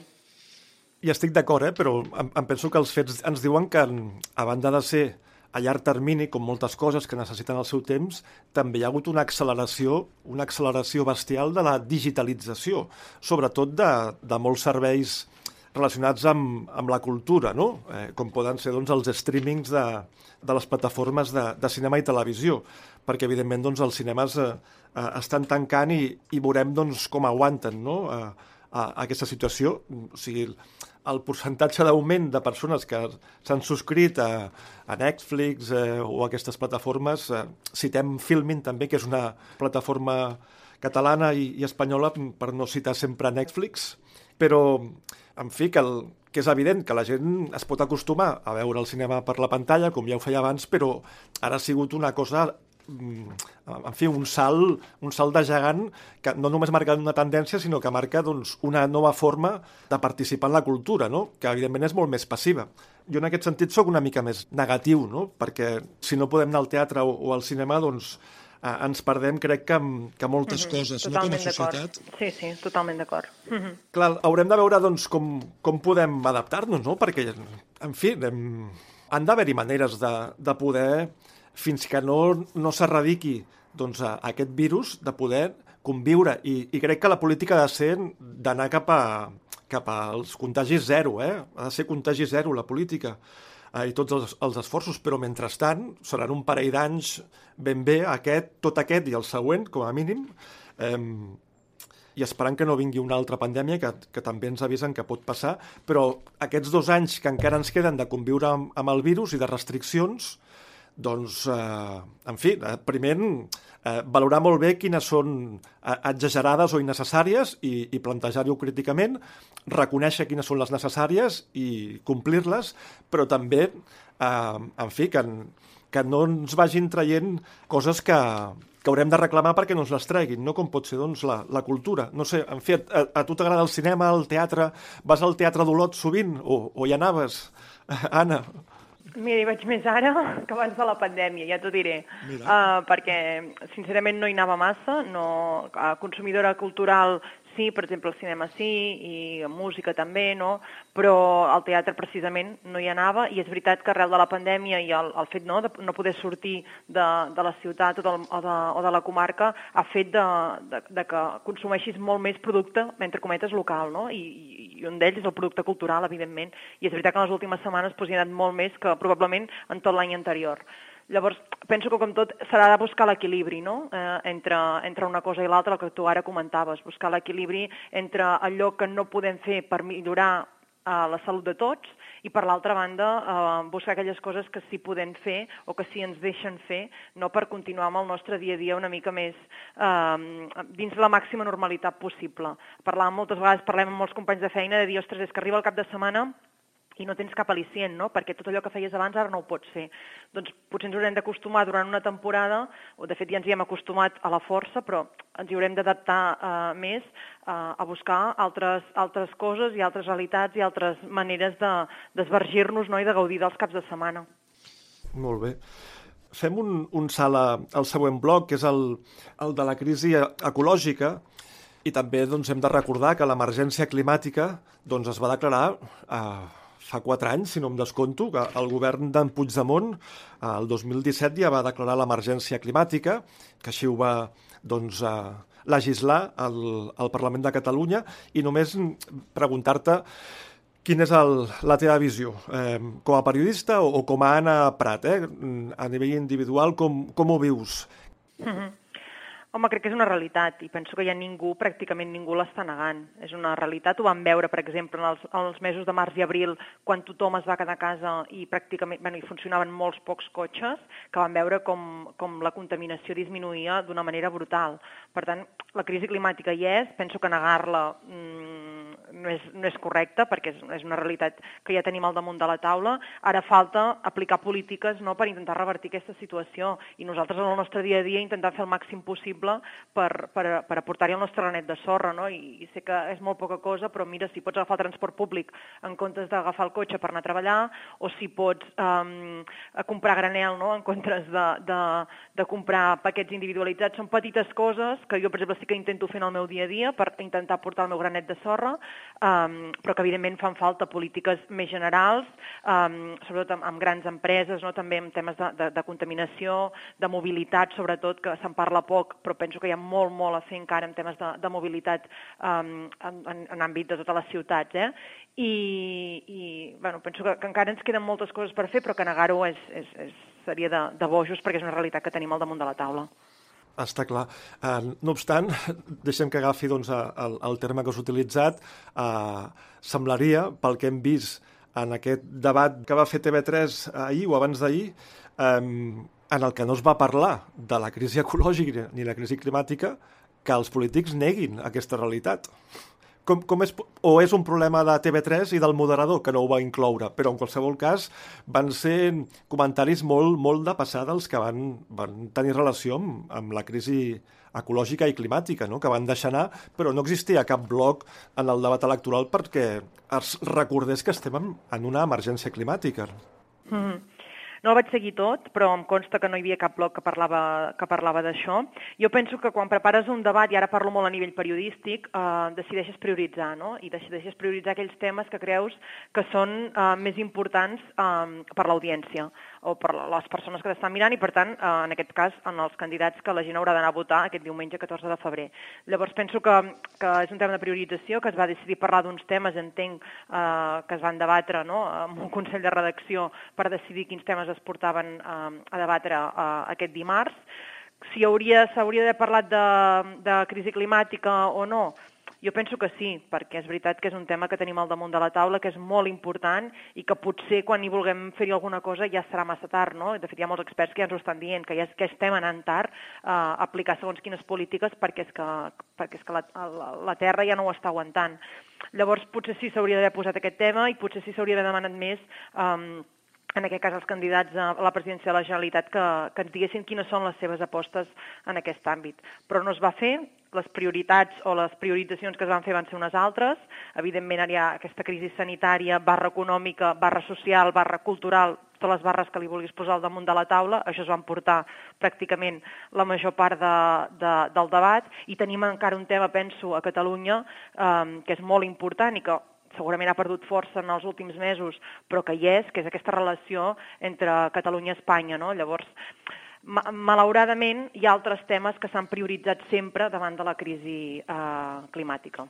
I estic d'acord, eh? però em, em penso que els fets ens diuen que, a banda de ser a llarg termini, com moltes coses que necessiten el seu temps, també hi ha hagut una acceleració, una acceleració bestial de la digitalització, sobretot de, de molts serveis relacionats amb, amb la cultura, no? eh, com poden ser doncs, els streamings de, de les plataformes de, de cinema i televisió, perquè evidentment doncs, els cinemes eh, eh, estan tancant i, i veurem doncs, com aguanten no? a, a, a aquesta situació. O sigui, el percentatge d'augment de persones que s'han subscrit a, a Netflix eh, o a aquestes plataformes, eh, citem Filmin també, que és una plataforma catalana i, i espanyola, per no citar sempre Netflix, però en fi, que, el, que és evident que la gent es pot acostumar a veure el cinema per la pantalla, com ja ho feia abans, però ara ha sigut una cosa mm, en fi, un salt, un salt de gegant que no només marca una tendència, sinó que marca doncs, una nova forma de participar en la cultura, no? que evidentment és molt més passiva. Jo en aquest sentit sóc una mica més negatiu, no? perquè si no podem anar al teatre o, o al cinema, doncs eh, ens perdem, crec que, que moltes mm -hmm. coses no, com a societat. Sí, sí, totalment d'acord. Mm -hmm. Clar, haurem de veure doncs, com, com podem adaptar-nos, no? perquè, en fi, hem, han d'haver-hi maneres de, de poder, fins que no, no s'erradiqui doncs, aquest virus, de poder conviure. I, I crec que la política ha de ser d'anar cap, a, cap als contagis zero, eh? Ha de ser contagi zero, la política eh, i tots els, els esforços, però mentrestant seran un parell d'anys ben bé aquest, tot aquest i el següent, com a mínim, eh, i esperant que no vingui una altra pandèmia, que, que també ens avisen que pot passar, però aquests dos anys que encara ens queden de conviure amb, amb el virus i de restriccions, doncs, eh, en fi, eh, primer eh, valorar molt bé quines són eh, exagerades o innecessàries i, i plantejar-ho críticament, reconèixer quines són les necessàries i complir-les, però també, eh, en fi, que, que no ens vagin traient coses que, que haurem de reclamar perquè no ens les treguin, no com pot ser doncs, la, la cultura. No sé, en fi, a, a tu t'agrada el cinema, el teatre, vas al Teatre d'Olot sovint o, o hi anaves, Anna? Mira, hi vaig més ara que abans de la pandèmia, ja t'ho diré. Uh, perquè, sincerament, no hi anava massa. No, uh, consumidora cultural sí, per exemple, el cinema sí, i música també, no? però al teatre precisament no hi anava, i és veritat que arrel de la pandèmia i el, el fet no, de no poder sortir de, de la ciutat o de, o, de, o de la comarca ha fet de, de, de que consumeixis molt més producte, entre cometes, local, no? I, i un d'ells és el producte cultural, evidentment, i és veritat que en les últimes setmanes pues, hi ha anat molt més que probablement en tot l'any anterior. Llavors, penso que com tot s'ha de buscar l'equilibri no? eh, entre, entre una cosa i l'altra, el que tu ara comentaves, buscar l'equilibri entre allò que no podem fer per millorar eh, la salut de tots i per l'altra banda eh, buscar aquelles coses que sí podem fer o que sí ens deixen fer no per continuar amb el nostre dia a dia una mica més eh, dins la màxima normalitat possible. Parlàvem moltes vegades, parlem amb molts companys de feina de dir, ostres, és que arriba el cap de setmana i no tens cap al·licient, no? perquè tot allò que feies abans ara no ho pots fer. Doncs potser ens haurem d'acostumar durant una temporada, o de fet ja ens hi hem acostumat a la força, però ens hi haurem d'adaptar uh, més uh, a buscar altres, altres coses i altres realitats i altres maneres d'esvergir-nos de, no? i de gaudir dels caps de setmana. Molt bé. Fem un, un salt a, al següent bloc, que és el, el de la crisi ecològica, i també doncs, hem de recordar que l'emergència climàtica doncs, es va declarar eh, fa quatre anys, si no em desconto, que el govern d'en Puigdemont el 2017 ja va declarar l'emergència climàtica, que així ho va doncs, eh, legislar al, al Parlament de Catalunya, i només preguntar-te quina és el, la teva visió, eh, com a periodista o, o com a Anna Prat, eh, a nivell individual, com, com ho vius? Mm -hmm. Home, crec que és una realitat i penso que ja ningú, pràcticament ningú l'està negant. És una realitat, ho vam veure, per exemple, en els, en els mesos de març i abril, quan tothom es va quedar a casa i pràcticament bueno, hi funcionaven molts pocs cotxes, que vam veure com, com la contaminació disminuïa d'una manera brutal. Per tant, la crisi climàtica hi és, penso que negar-la mmm, no, és, no és correcta, perquè és, és una realitat que ja tenim al damunt de la taula. Ara falta aplicar polítiques no, per intentar revertir aquesta situació i nosaltres en el nostre dia a dia intentar fer el màxim possible possible per, per, per aportar-hi el nostre granet de sorra, no? I, I sé que és molt poca cosa, però mira, si pots agafar el transport públic en comptes d'agafar el cotxe per anar a treballar, o si pots um, comprar granel, no?, en comptes de, de, de comprar paquets individualitzats, són petites coses que jo, per exemple, sí que intento fer en el meu dia a dia per intentar portar el meu granet de sorra, um, però que evidentment fan falta polítiques més generals, um, sobretot amb, amb grans empreses, no? també en temes de, de, de contaminació, de mobilitat, sobretot, que se'n parla poc, però penso que hi ha molt, molt a fer encara en temes de, de mobilitat um, en, en, en àmbit de totes les ciutats. Eh? I, i bueno, penso que, que encara ens queden moltes coses per fer, però que negar-ho és, és, és, seria de, de bojos perquè és una realitat que tenim al damunt de la taula. Està clar. Uh, no obstant, deixem que agafi doncs, el, el terme que has utilitzat. Uh, semblaria, pel que hem vist en aquest debat que va fer TV3 ahir o abans d'ahir, um, en el que no es va parlar de la crisi ecològica ni la crisi climàtica, que els polítics neguin aquesta realitat. Com, com és, o és un problema de TV3 i del moderador que no ho va incloure, però en qualsevol cas van ser comentaris molt, molt de passada els que van, van tenir relació amb, amb la crisi ecològica i climàtica, no? que van deixar anar, però no existia cap bloc en el debat electoral perquè es recordés que estem en una emergència climàtica. Mm -hmm. No el vaig seguir tot, però em consta que no hi havia cap bloc que parlava, que parlava d'això. Jo penso que quan prepares un debat, i ara parlo molt a nivell periodístic, eh, decideixes prioritzar, no? I decideixes prioritzar aquells temes que creus que són eh, més importants eh, per l'audiència o per les persones que t'estan mirant i, per tant, eh, en aquest cas, en els candidats que la gent haurà d'anar a votar aquest diumenge 14 de febrer. Llavors, penso que, que és un tema de priorització, que es va decidir parlar d'uns temes, entenc, eh, que es van debatre no? amb un Consell de Redacció per decidir quins temes es portaven eh, a debatre eh, aquest dimarts si s'hauria d'haver parlat de, de crisi climàtica o no, jo penso que sí, perquè és veritat que és un tema que tenim al damunt de la taula, que és molt important i que potser quan hi vulguem fer-hi alguna cosa ja serà massa tard, no? De fet, hi ha molts experts que ja ens ho estan dient, que ja que estem anant tard a aplicar segons quines polítiques perquè és que, perquè és que la, la, la Terra ja no ho està aguantant. Llavors, potser sí s'hauria d'haver posat aquest tema i potser sí s'hauria d'haver demanat més um, en aquest cas els candidats a la presidència de la Generalitat, que, que ens diguessin quines són les seves apostes en aquest àmbit. Però no es va fer, les prioritats o les prioritzacions que es van fer van ser unes altres. Evidentment, hi ha aquesta crisi sanitària, barra econòmica, barra social, barra cultural, totes les barres que li vulguis posar al damunt de la taula, això es van portar pràcticament la major part de, de, del debat, i tenim encara un tema, penso, a Catalunya, eh, que és molt important i que segurament ha perdut força en els últims mesos, però que hi és, que és aquesta relació entre Catalunya i Espanya. No? Llavors, malauradament, hi ha altres temes que s'han prioritzat sempre davant de la crisi eh, climàtica.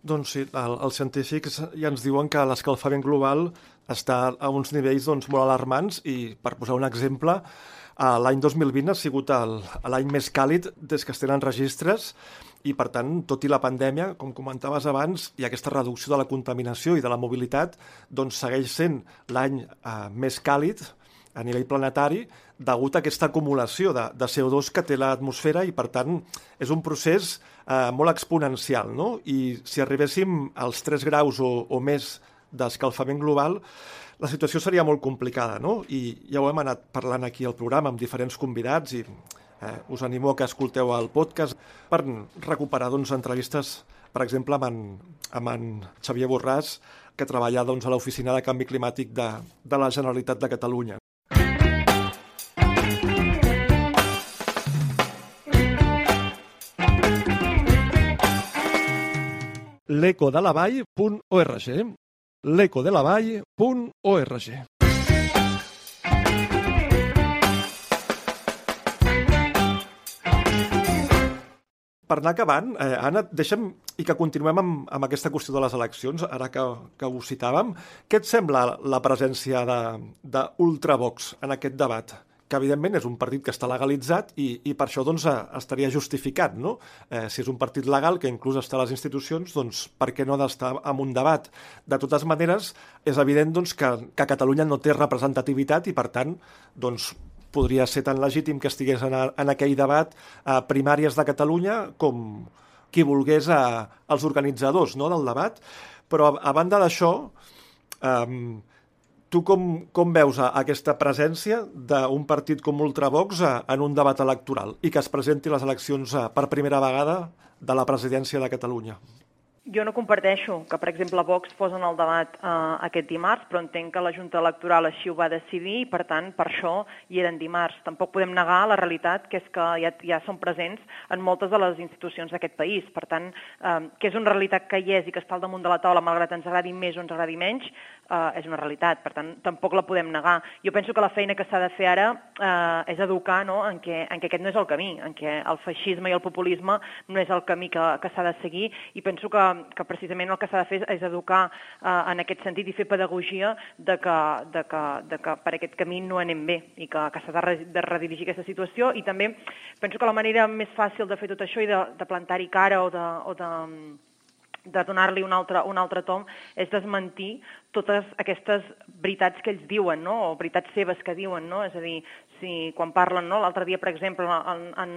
Doncs sí, el, els científics ja ens diuen que l'escalfament global està a uns nivells doncs, molt alarmants i, per posar un exemple, eh, l'any 2020 ha sigut l'any més càlid des que es tenen registres i, per tant, tot i la pandèmia, com comentaves abans, i aquesta reducció de la contaminació i de la mobilitat, doncs segueix sent l'any eh, més càlid a nivell planetari degut a aquesta acumulació de, de CO2 que té l'atmosfera i, per tant, és un procés eh, molt exponencial. No? I si arribéssim als 3 graus o, o més d'escalfament global, la situació seria molt complicada. No? I ja ho hem anat parlant aquí al programa amb diferents convidats i eh, us animo a que escolteu el podcast per recuperar doncs, entrevistes, per exemple, amb en, amb en Xavier Borràs, que treballa doncs, a l'Oficina de Canvi Climàtic de, de la Generalitat de Catalunya. l'ecodelavall.org l'ecodelavall.org Per anar acabant, eh, Anna, deixa'm i que continuem amb, amb aquesta qüestió de les eleccions, ara que, que ho citàvem. Què et sembla la presència d'Ultravox en aquest debat? que evidentment és un partit que està legalitzat i, i per això doncs, estaria justificat. No? Eh, si és un partit legal que inclús està a les institucions, doncs per què no ha d'estar en un debat? De totes maneres, és evident doncs, que, que Catalunya no té representativitat i, per tant, doncs, podria ser tan legítim que estigués en, a, en aquell debat a primàries de Catalunya com qui volgués a, als organitzadors no, del debat. Però, a, a banda d'això, eh, Tu com, com veus aquesta presència d'un partit com Ultravox en un debat electoral i que es presenti les eleccions per primera vegada de la presidència de Catalunya? Jo no comparteixo que, per exemple, Vox fos en el debat eh, aquest dimarts, però entenc que la Junta Electoral així ho va decidir i, per tant, per això hi eren dimarts. Tampoc podem negar la realitat, que és que ja, ja són presents en moltes de les institucions d'aquest país. Per tant, eh, que és una realitat que hi és i que està al damunt de la taula, malgrat ens agradi més o ens agradi menys, eh, és una realitat. Per tant, tampoc la podem negar. Jo penso que la feina que s'ha de fer ara eh, és educar no? en, què, en què aquest no és el camí, en què el feixisme i el populisme no és el camí que, que s'ha de seguir i penso que que precisament el que s'ha de fer és educar eh, en aquest sentit i fer pedagogia de que, de que, de que per aquest camí no anem bé i que, que s'ha de, re, de redirigir aquesta situació i també penso que la manera més fàcil de fer tot això i de, de plantar-hi cara o de, o de de donar-li un altre, un altre tom, és desmentir totes aquestes veritats que ells diuen, no? o veritats seves que diuen. No? És a dir, si quan parlen, no? l'altre dia, per exemple, en, en,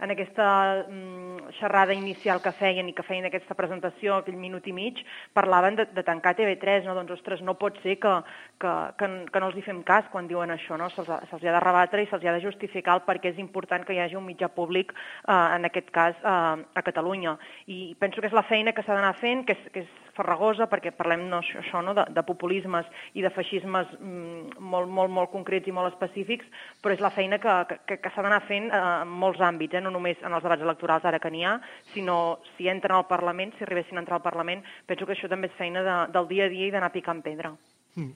en aquesta mm, xerrada inicial que feien i que feien aquesta presentació, aquell minut i mig, parlaven de, de tancar TV3, no? Doncs, ostres, no pot ser que, que, que, que no els hi fem cas quan diuen això, no? Se'ls se, ha de rebatre i se'ls ha de justificar perquè és important que hi hagi un mitjà públic, eh, en aquest cas, eh, a Catalunya. I penso que és la feina que s'ha d'anar fent, que és, que és farragosa, perquè parlem no, això, no, de, de populismes i de feixismes mm, molt, molt, molt concrets i molt específics, però és la feina que, que, que s'ha d'anar fent eh, en molts àmbits, eh, no només en els debats electorals ara que n'hi ha, sinó si entren al Parlament, si arribessin a entrar al Parlament, penso que això també és feina de, del dia a dia i d'anar picant pedra. Mm.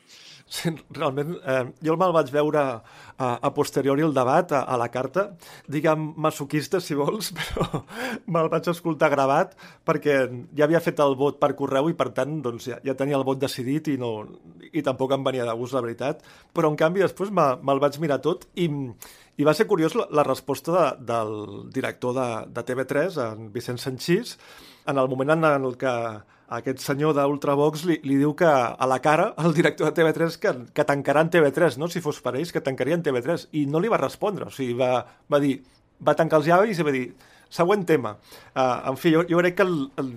Sí, realment, eh, jo me'l vaig veure a, a posteriori el debat, a, a la carta, digue'm masoquista, si vols, però me'l vaig escoltar gravat perquè ja havia fet el vot per correu i, per tant, doncs, ja, ja tenia el vot decidit i, no, i tampoc em venia de gust, la veritat. Però, en canvi, després me'l me vaig mirar tot i, i va ser curiós la, la resposta de, del director de, de TV3, en Vicent Sanchís, en el moment en el que aquest senyor d'Ultravox li, li diu que a la cara al director de TV3 que, que tancaran TV3, no? si fos per ells, que tancarien TV3. I no li va respondre, o sigui, va, va dir, va tancar els llavis i va dir, següent tema. Uh, en fi, jo, jo crec que el, el,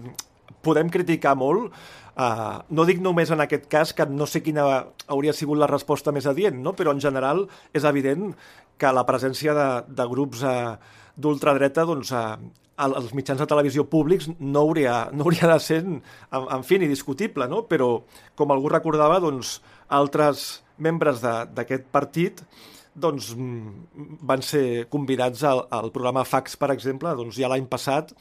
podem criticar molt, uh, no dic només en aquest cas, que no sé quina hauria sigut la resposta més adient, no? però en general és evident que la presència de, de grups uh, d'ultradreta doncs, uh, els mitjans de televisió públics no hauria, no hauria de ser, en, en fi, ni discutible, no? però, com algú recordava, doncs, altres membres d'aquest partit doncs, van ser convidats al, al programa Fax, per exemple, doncs, ja l'any passat,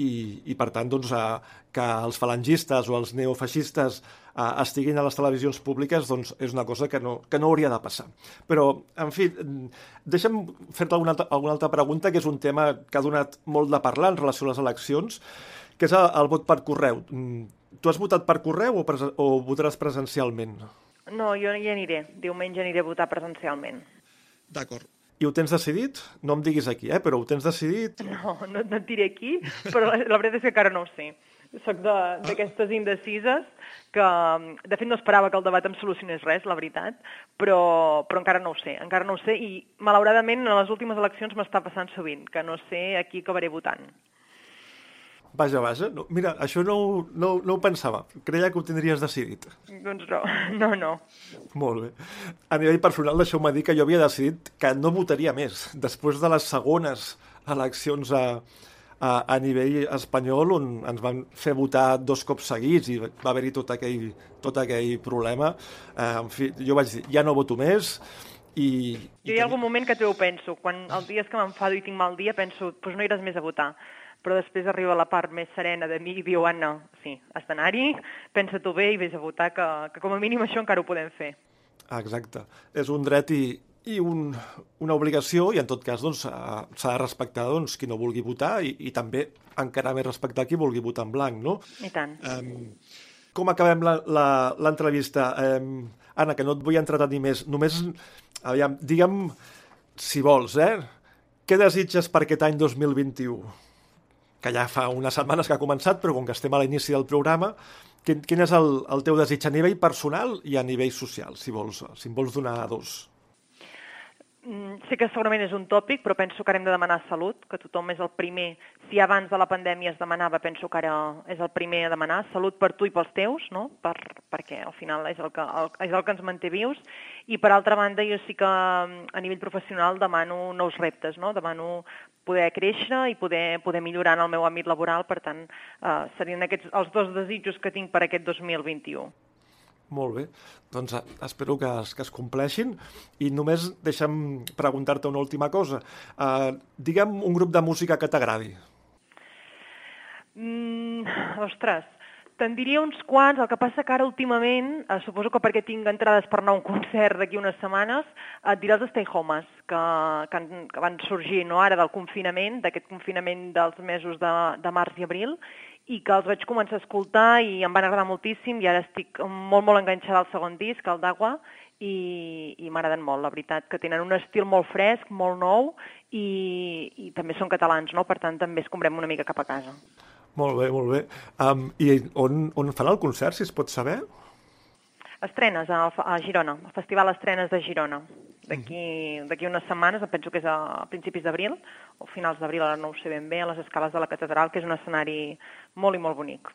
i, i per tant doncs, a, que els falangistes o els neofeixistes a, estiguin a les televisions públiques doncs, és una cosa que no, que no hauria de passar. Però, en fi, deixa'm fer-te alguna, alguna altra pregunta, que és un tema que ha donat molt de parlar en relació a les eleccions, que és el, el vot per correu. Mm, tu has votat per correu o, presen o votaràs presencialment? No, jo hi aniré. Diumenge aniré a votar presencialment. D'acord. I ho tens decidit? No em diguis aquí, eh? però ho tens decidit? No, no, no et diré aquí, però la, la veritat és que encara no ho sé. Soc d'aquestes indecises que, de fet, no esperava que el debat em solucionés res, la veritat, però, però encara no ho sé, encara no ho sé, i malauradament en les últimes eleccions m'està passant sovint, que no sé a qui acabaré votant. Vaja, vaja. No, mira, això no, no, no ho pensava. Creia que ho tindries decidit. Doncs no, no, no. Molt bé. A nivell personal, deixeu-me dir que jo havia decidit que no votaria més. Després de les segones eleccions a, a, a nivell espanyol, on ens van fer votar dos cops seguits i va haver-hi tot, aquell, tot aquell problema, eh, en fi, jo vaig dir, ja no voto més, i, jo hi ha algun moment que també ho penso. Quan els dies que m'enfado i tinc mal dia penso, doncs pues no iràs més a votar però després arriba la part més serena de mi i diu, Anna, sí, has d'anar-hi, pensa-t'ho bé i vés a votar, que, que com a mínim això encara ho podem fer. Exacte. És un dret i, i un, una obligació i en tot cas doncs, s'ha de respectar doncs, qui no vulgui votar i, i també encara més respectar qui vulgui votar en blanc, no? I tant. Um, com acabem l'entrevista? Um, Anna, que no et vull entretenir més, només, aviam, digue'm, si vols, eh? Què desitges per aquest any 2021? Que ja fa unes setmanes que ha començat, però com que estem a l'inici del programa, quin, quin és el, el teu desig a nivell personal i a nivell social, si vols, si em vols donar dos? Mm, sí que segurament és un tòpic, però penso que hem de demanar salut, que tothom és el primer. Si abans de la pandèmia es demanava, penso que ara és el primer a demanar salut per tu i pels teus, no? per, perquè al final és el, que, el, és el que ens manté vius. I per altra banda, jo sí que a nivell professional demano nous reptes, no? demano poder créixer i poder, poder millorar en el meu àmbit laboral, per tant, eh, serien aquests els dos desitjos que tinc per aquest 2021. Molt bé, doncs eh, espero que es, que es compleixin i només deixa'm preguntar-te una última cosa. Uh, digue'm un grup de música que t'agradi. Mm, ostres, te'n diria uns quants, el que passa que ara últimament, eh, suposo que perquè tinc entrades per anar a un concert d'aquí unes setmanes, et diré els Stay Homes, que, que, que van sorgir no, ara del confinament, d'aquest confinament dels mesos de, de març i abril, i que els vaig començar a escoltar i em van agradar moltíssim i ara estic molt, molt enganxada al segon disc, el d'Agua, i, i m'agraden molt, la veritat, que tenen un estil molt fresc, molt nou i, i també són catalans, no? per tant també es comprem una mica cap a casa. Molt bé, molt bé. Um, I on, on fan el concert, si es pot saber? Estrenes a, a Girona, el Festival Estrenes de Girona. D'aquí unes setmanes, penso que és a principis d'abril, o finals d'abril, ara no ho sé ben bé, a les escales de la catedral, que és un escenari molt i molt bonic.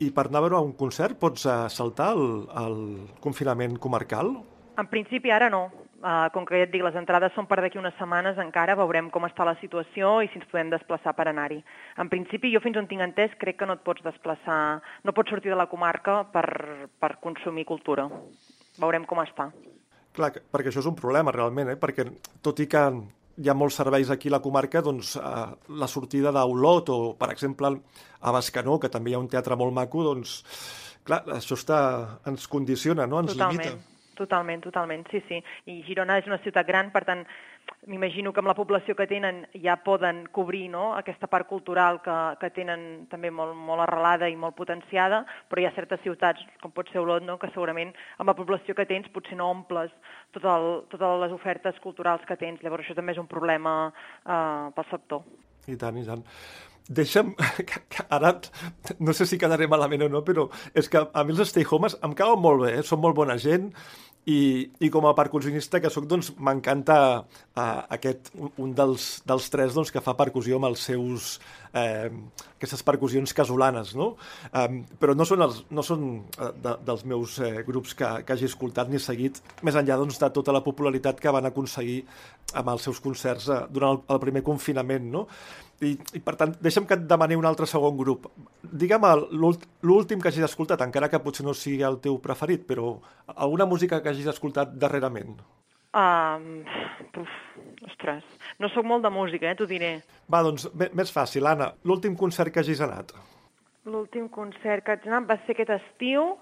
I per anar a veure un concert pots uh, saltar el, el confinament comarcal? En principi ara no. Uh, com que ja et dic, les entrades són per d'aquí unes setmanes encara, veurem com està la situació i si ens podem desplaçar per anar-hi. En principi, jo fins on tinc entès, crec que no et pots desplaçar, no pots sortir de la comarca per, per consumir cultura. Veurem com està. Clar, perquè això és un problema realment, eh? perquè tot i que hi ha molts serveis aquí a la comarca, doncs eh, la sortida d'Olot o, per exemple, a Bascanó, que també hi ha un teatre molt maco, doncs clar, això està, ens condiciona, no? ens totalment, limita. Totalment, totalment, sí, sí. I Girona és una ciutat gran, per tant, m'imagino que amb la població que tenen ja poden cobrir no? aquesta part cultural que, que tenen també molt, molt arrelada i molt potenciada, però hi ha certes ciutats, com pot ser Olot, no? que segurament amb la població que tens potser no omples tot el, totes les ofertes culturals que tens. Llavors això també és un problema eh, pel sector. I tant, i tant. Deixa'm, ara no sé si quedaré malament o no, però és que a mi els stay homes em cauen molt bé, eh? són molt bona gent, i, i com a percussionista que sóc, doncs m'encanta uh, aquest, un, dels, dels tres doncs, que fa percussió amb els seus, eh, aquestes percussions casolanes, no? Um, però no són, els, no són uh, de, dels meus eh, grups que, que hagi escoltat ni seguit, més enllà doncs, de tota la popularitat que van aconseguir amb els seus concerts uh, durant el, el primer confinament, no? I, i per tant, deixa'm que et demani un altre segon grup. Digue'm l'últim que hagis escoltat, encara que potser no sigui el teu preferit, però alguna música que hagis escoltat darrerament. Um, uf, ostres, no sóc molt de música, eh, t'ho diré. Va, doncs, més fàcil, Anna, l'últim concert que hagis anat. L'últim concert que haig anat va ser aquest estiu,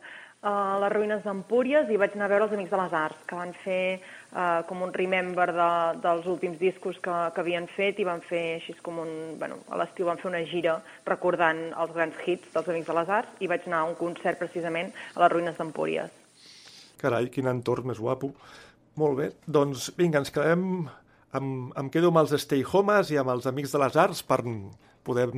a les ruïnes d'Empúries i vaig anar a veure els Amics de les Arts, que van fer eh, com un remember de, dels últims discos que, que havien fet i van fer així com un... Bueno, a l'estiu van fer una gira recordant els grans hits dels Amics de les Arts i vaig anar a un concert precisament a les ruïnes d'Empúries. Carai, quin entorn més guapo. Molt bé, doncs vinga, ens quedem... Em, em quedo amb els Stay Homes i amb els Amics de les Arts per poder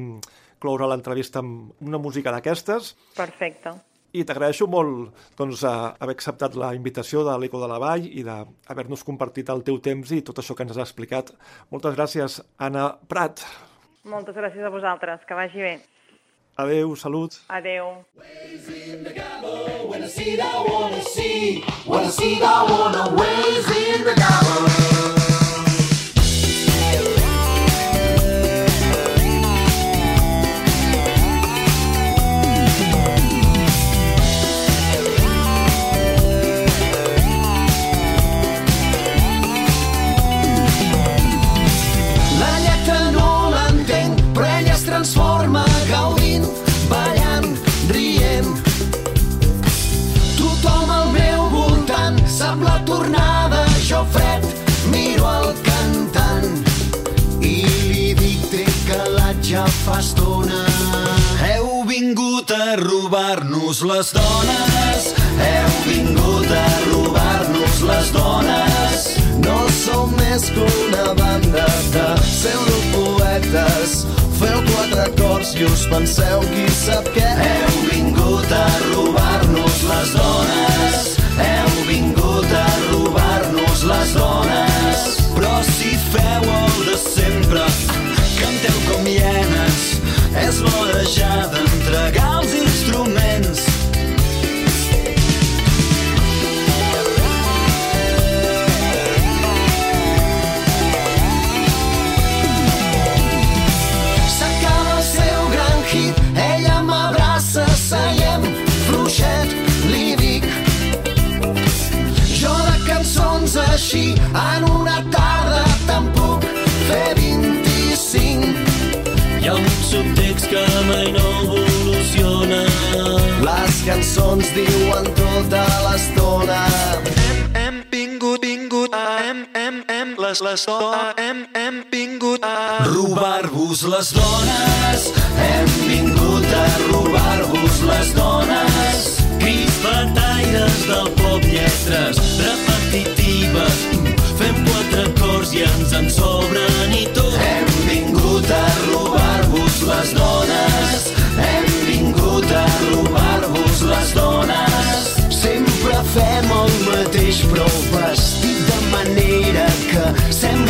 cloure l'entrevista amb una música d'aquestes. Perfecte i t'agraeixo molt doncs, haver acceptat la invitació de l'Eco de la Vall i d'haver-nos compartit el teu temps i tot això que ens has explicat. Moltes gràcies, Anna Prat. Moltes gràcies a vosaltres, que vagi bé. Adeu, salut. Adeu. When ways in the gabble. robar-nos les dones. Heu vingut a robar-nos les dones. No som més que una banda de pseudopoetes. Feu quatre acords i us penseu qui sap què. Heu vingut a robar-nos les dones. Heu vingut a robar-nos les dones. Però si feu el de sempre, canteu com hienes, és l'hora ja d'entregar els instruments. S'acaba el seu gran hit, ella m'abraça, seiem fluixet, li dic. Jo de cançons així, en una tarda tan puc fer 25. Hi ha un subtext que mai no evoluciona. Les cançons diuen tota l'estona. Hem, hem vingut, vingut, hem, hem, hem, les, les, hem, hem vingut a robar-vos les dones. Hem vingut a robar-vos les dones. Crits bataires del pop, lletres repetitives. Fem quatre acords i ens en sobren i tot. A robar-vos les dones. Hem vingut a robar-vos les dones. Sempre fem el mateix, però vestit de manera que sembli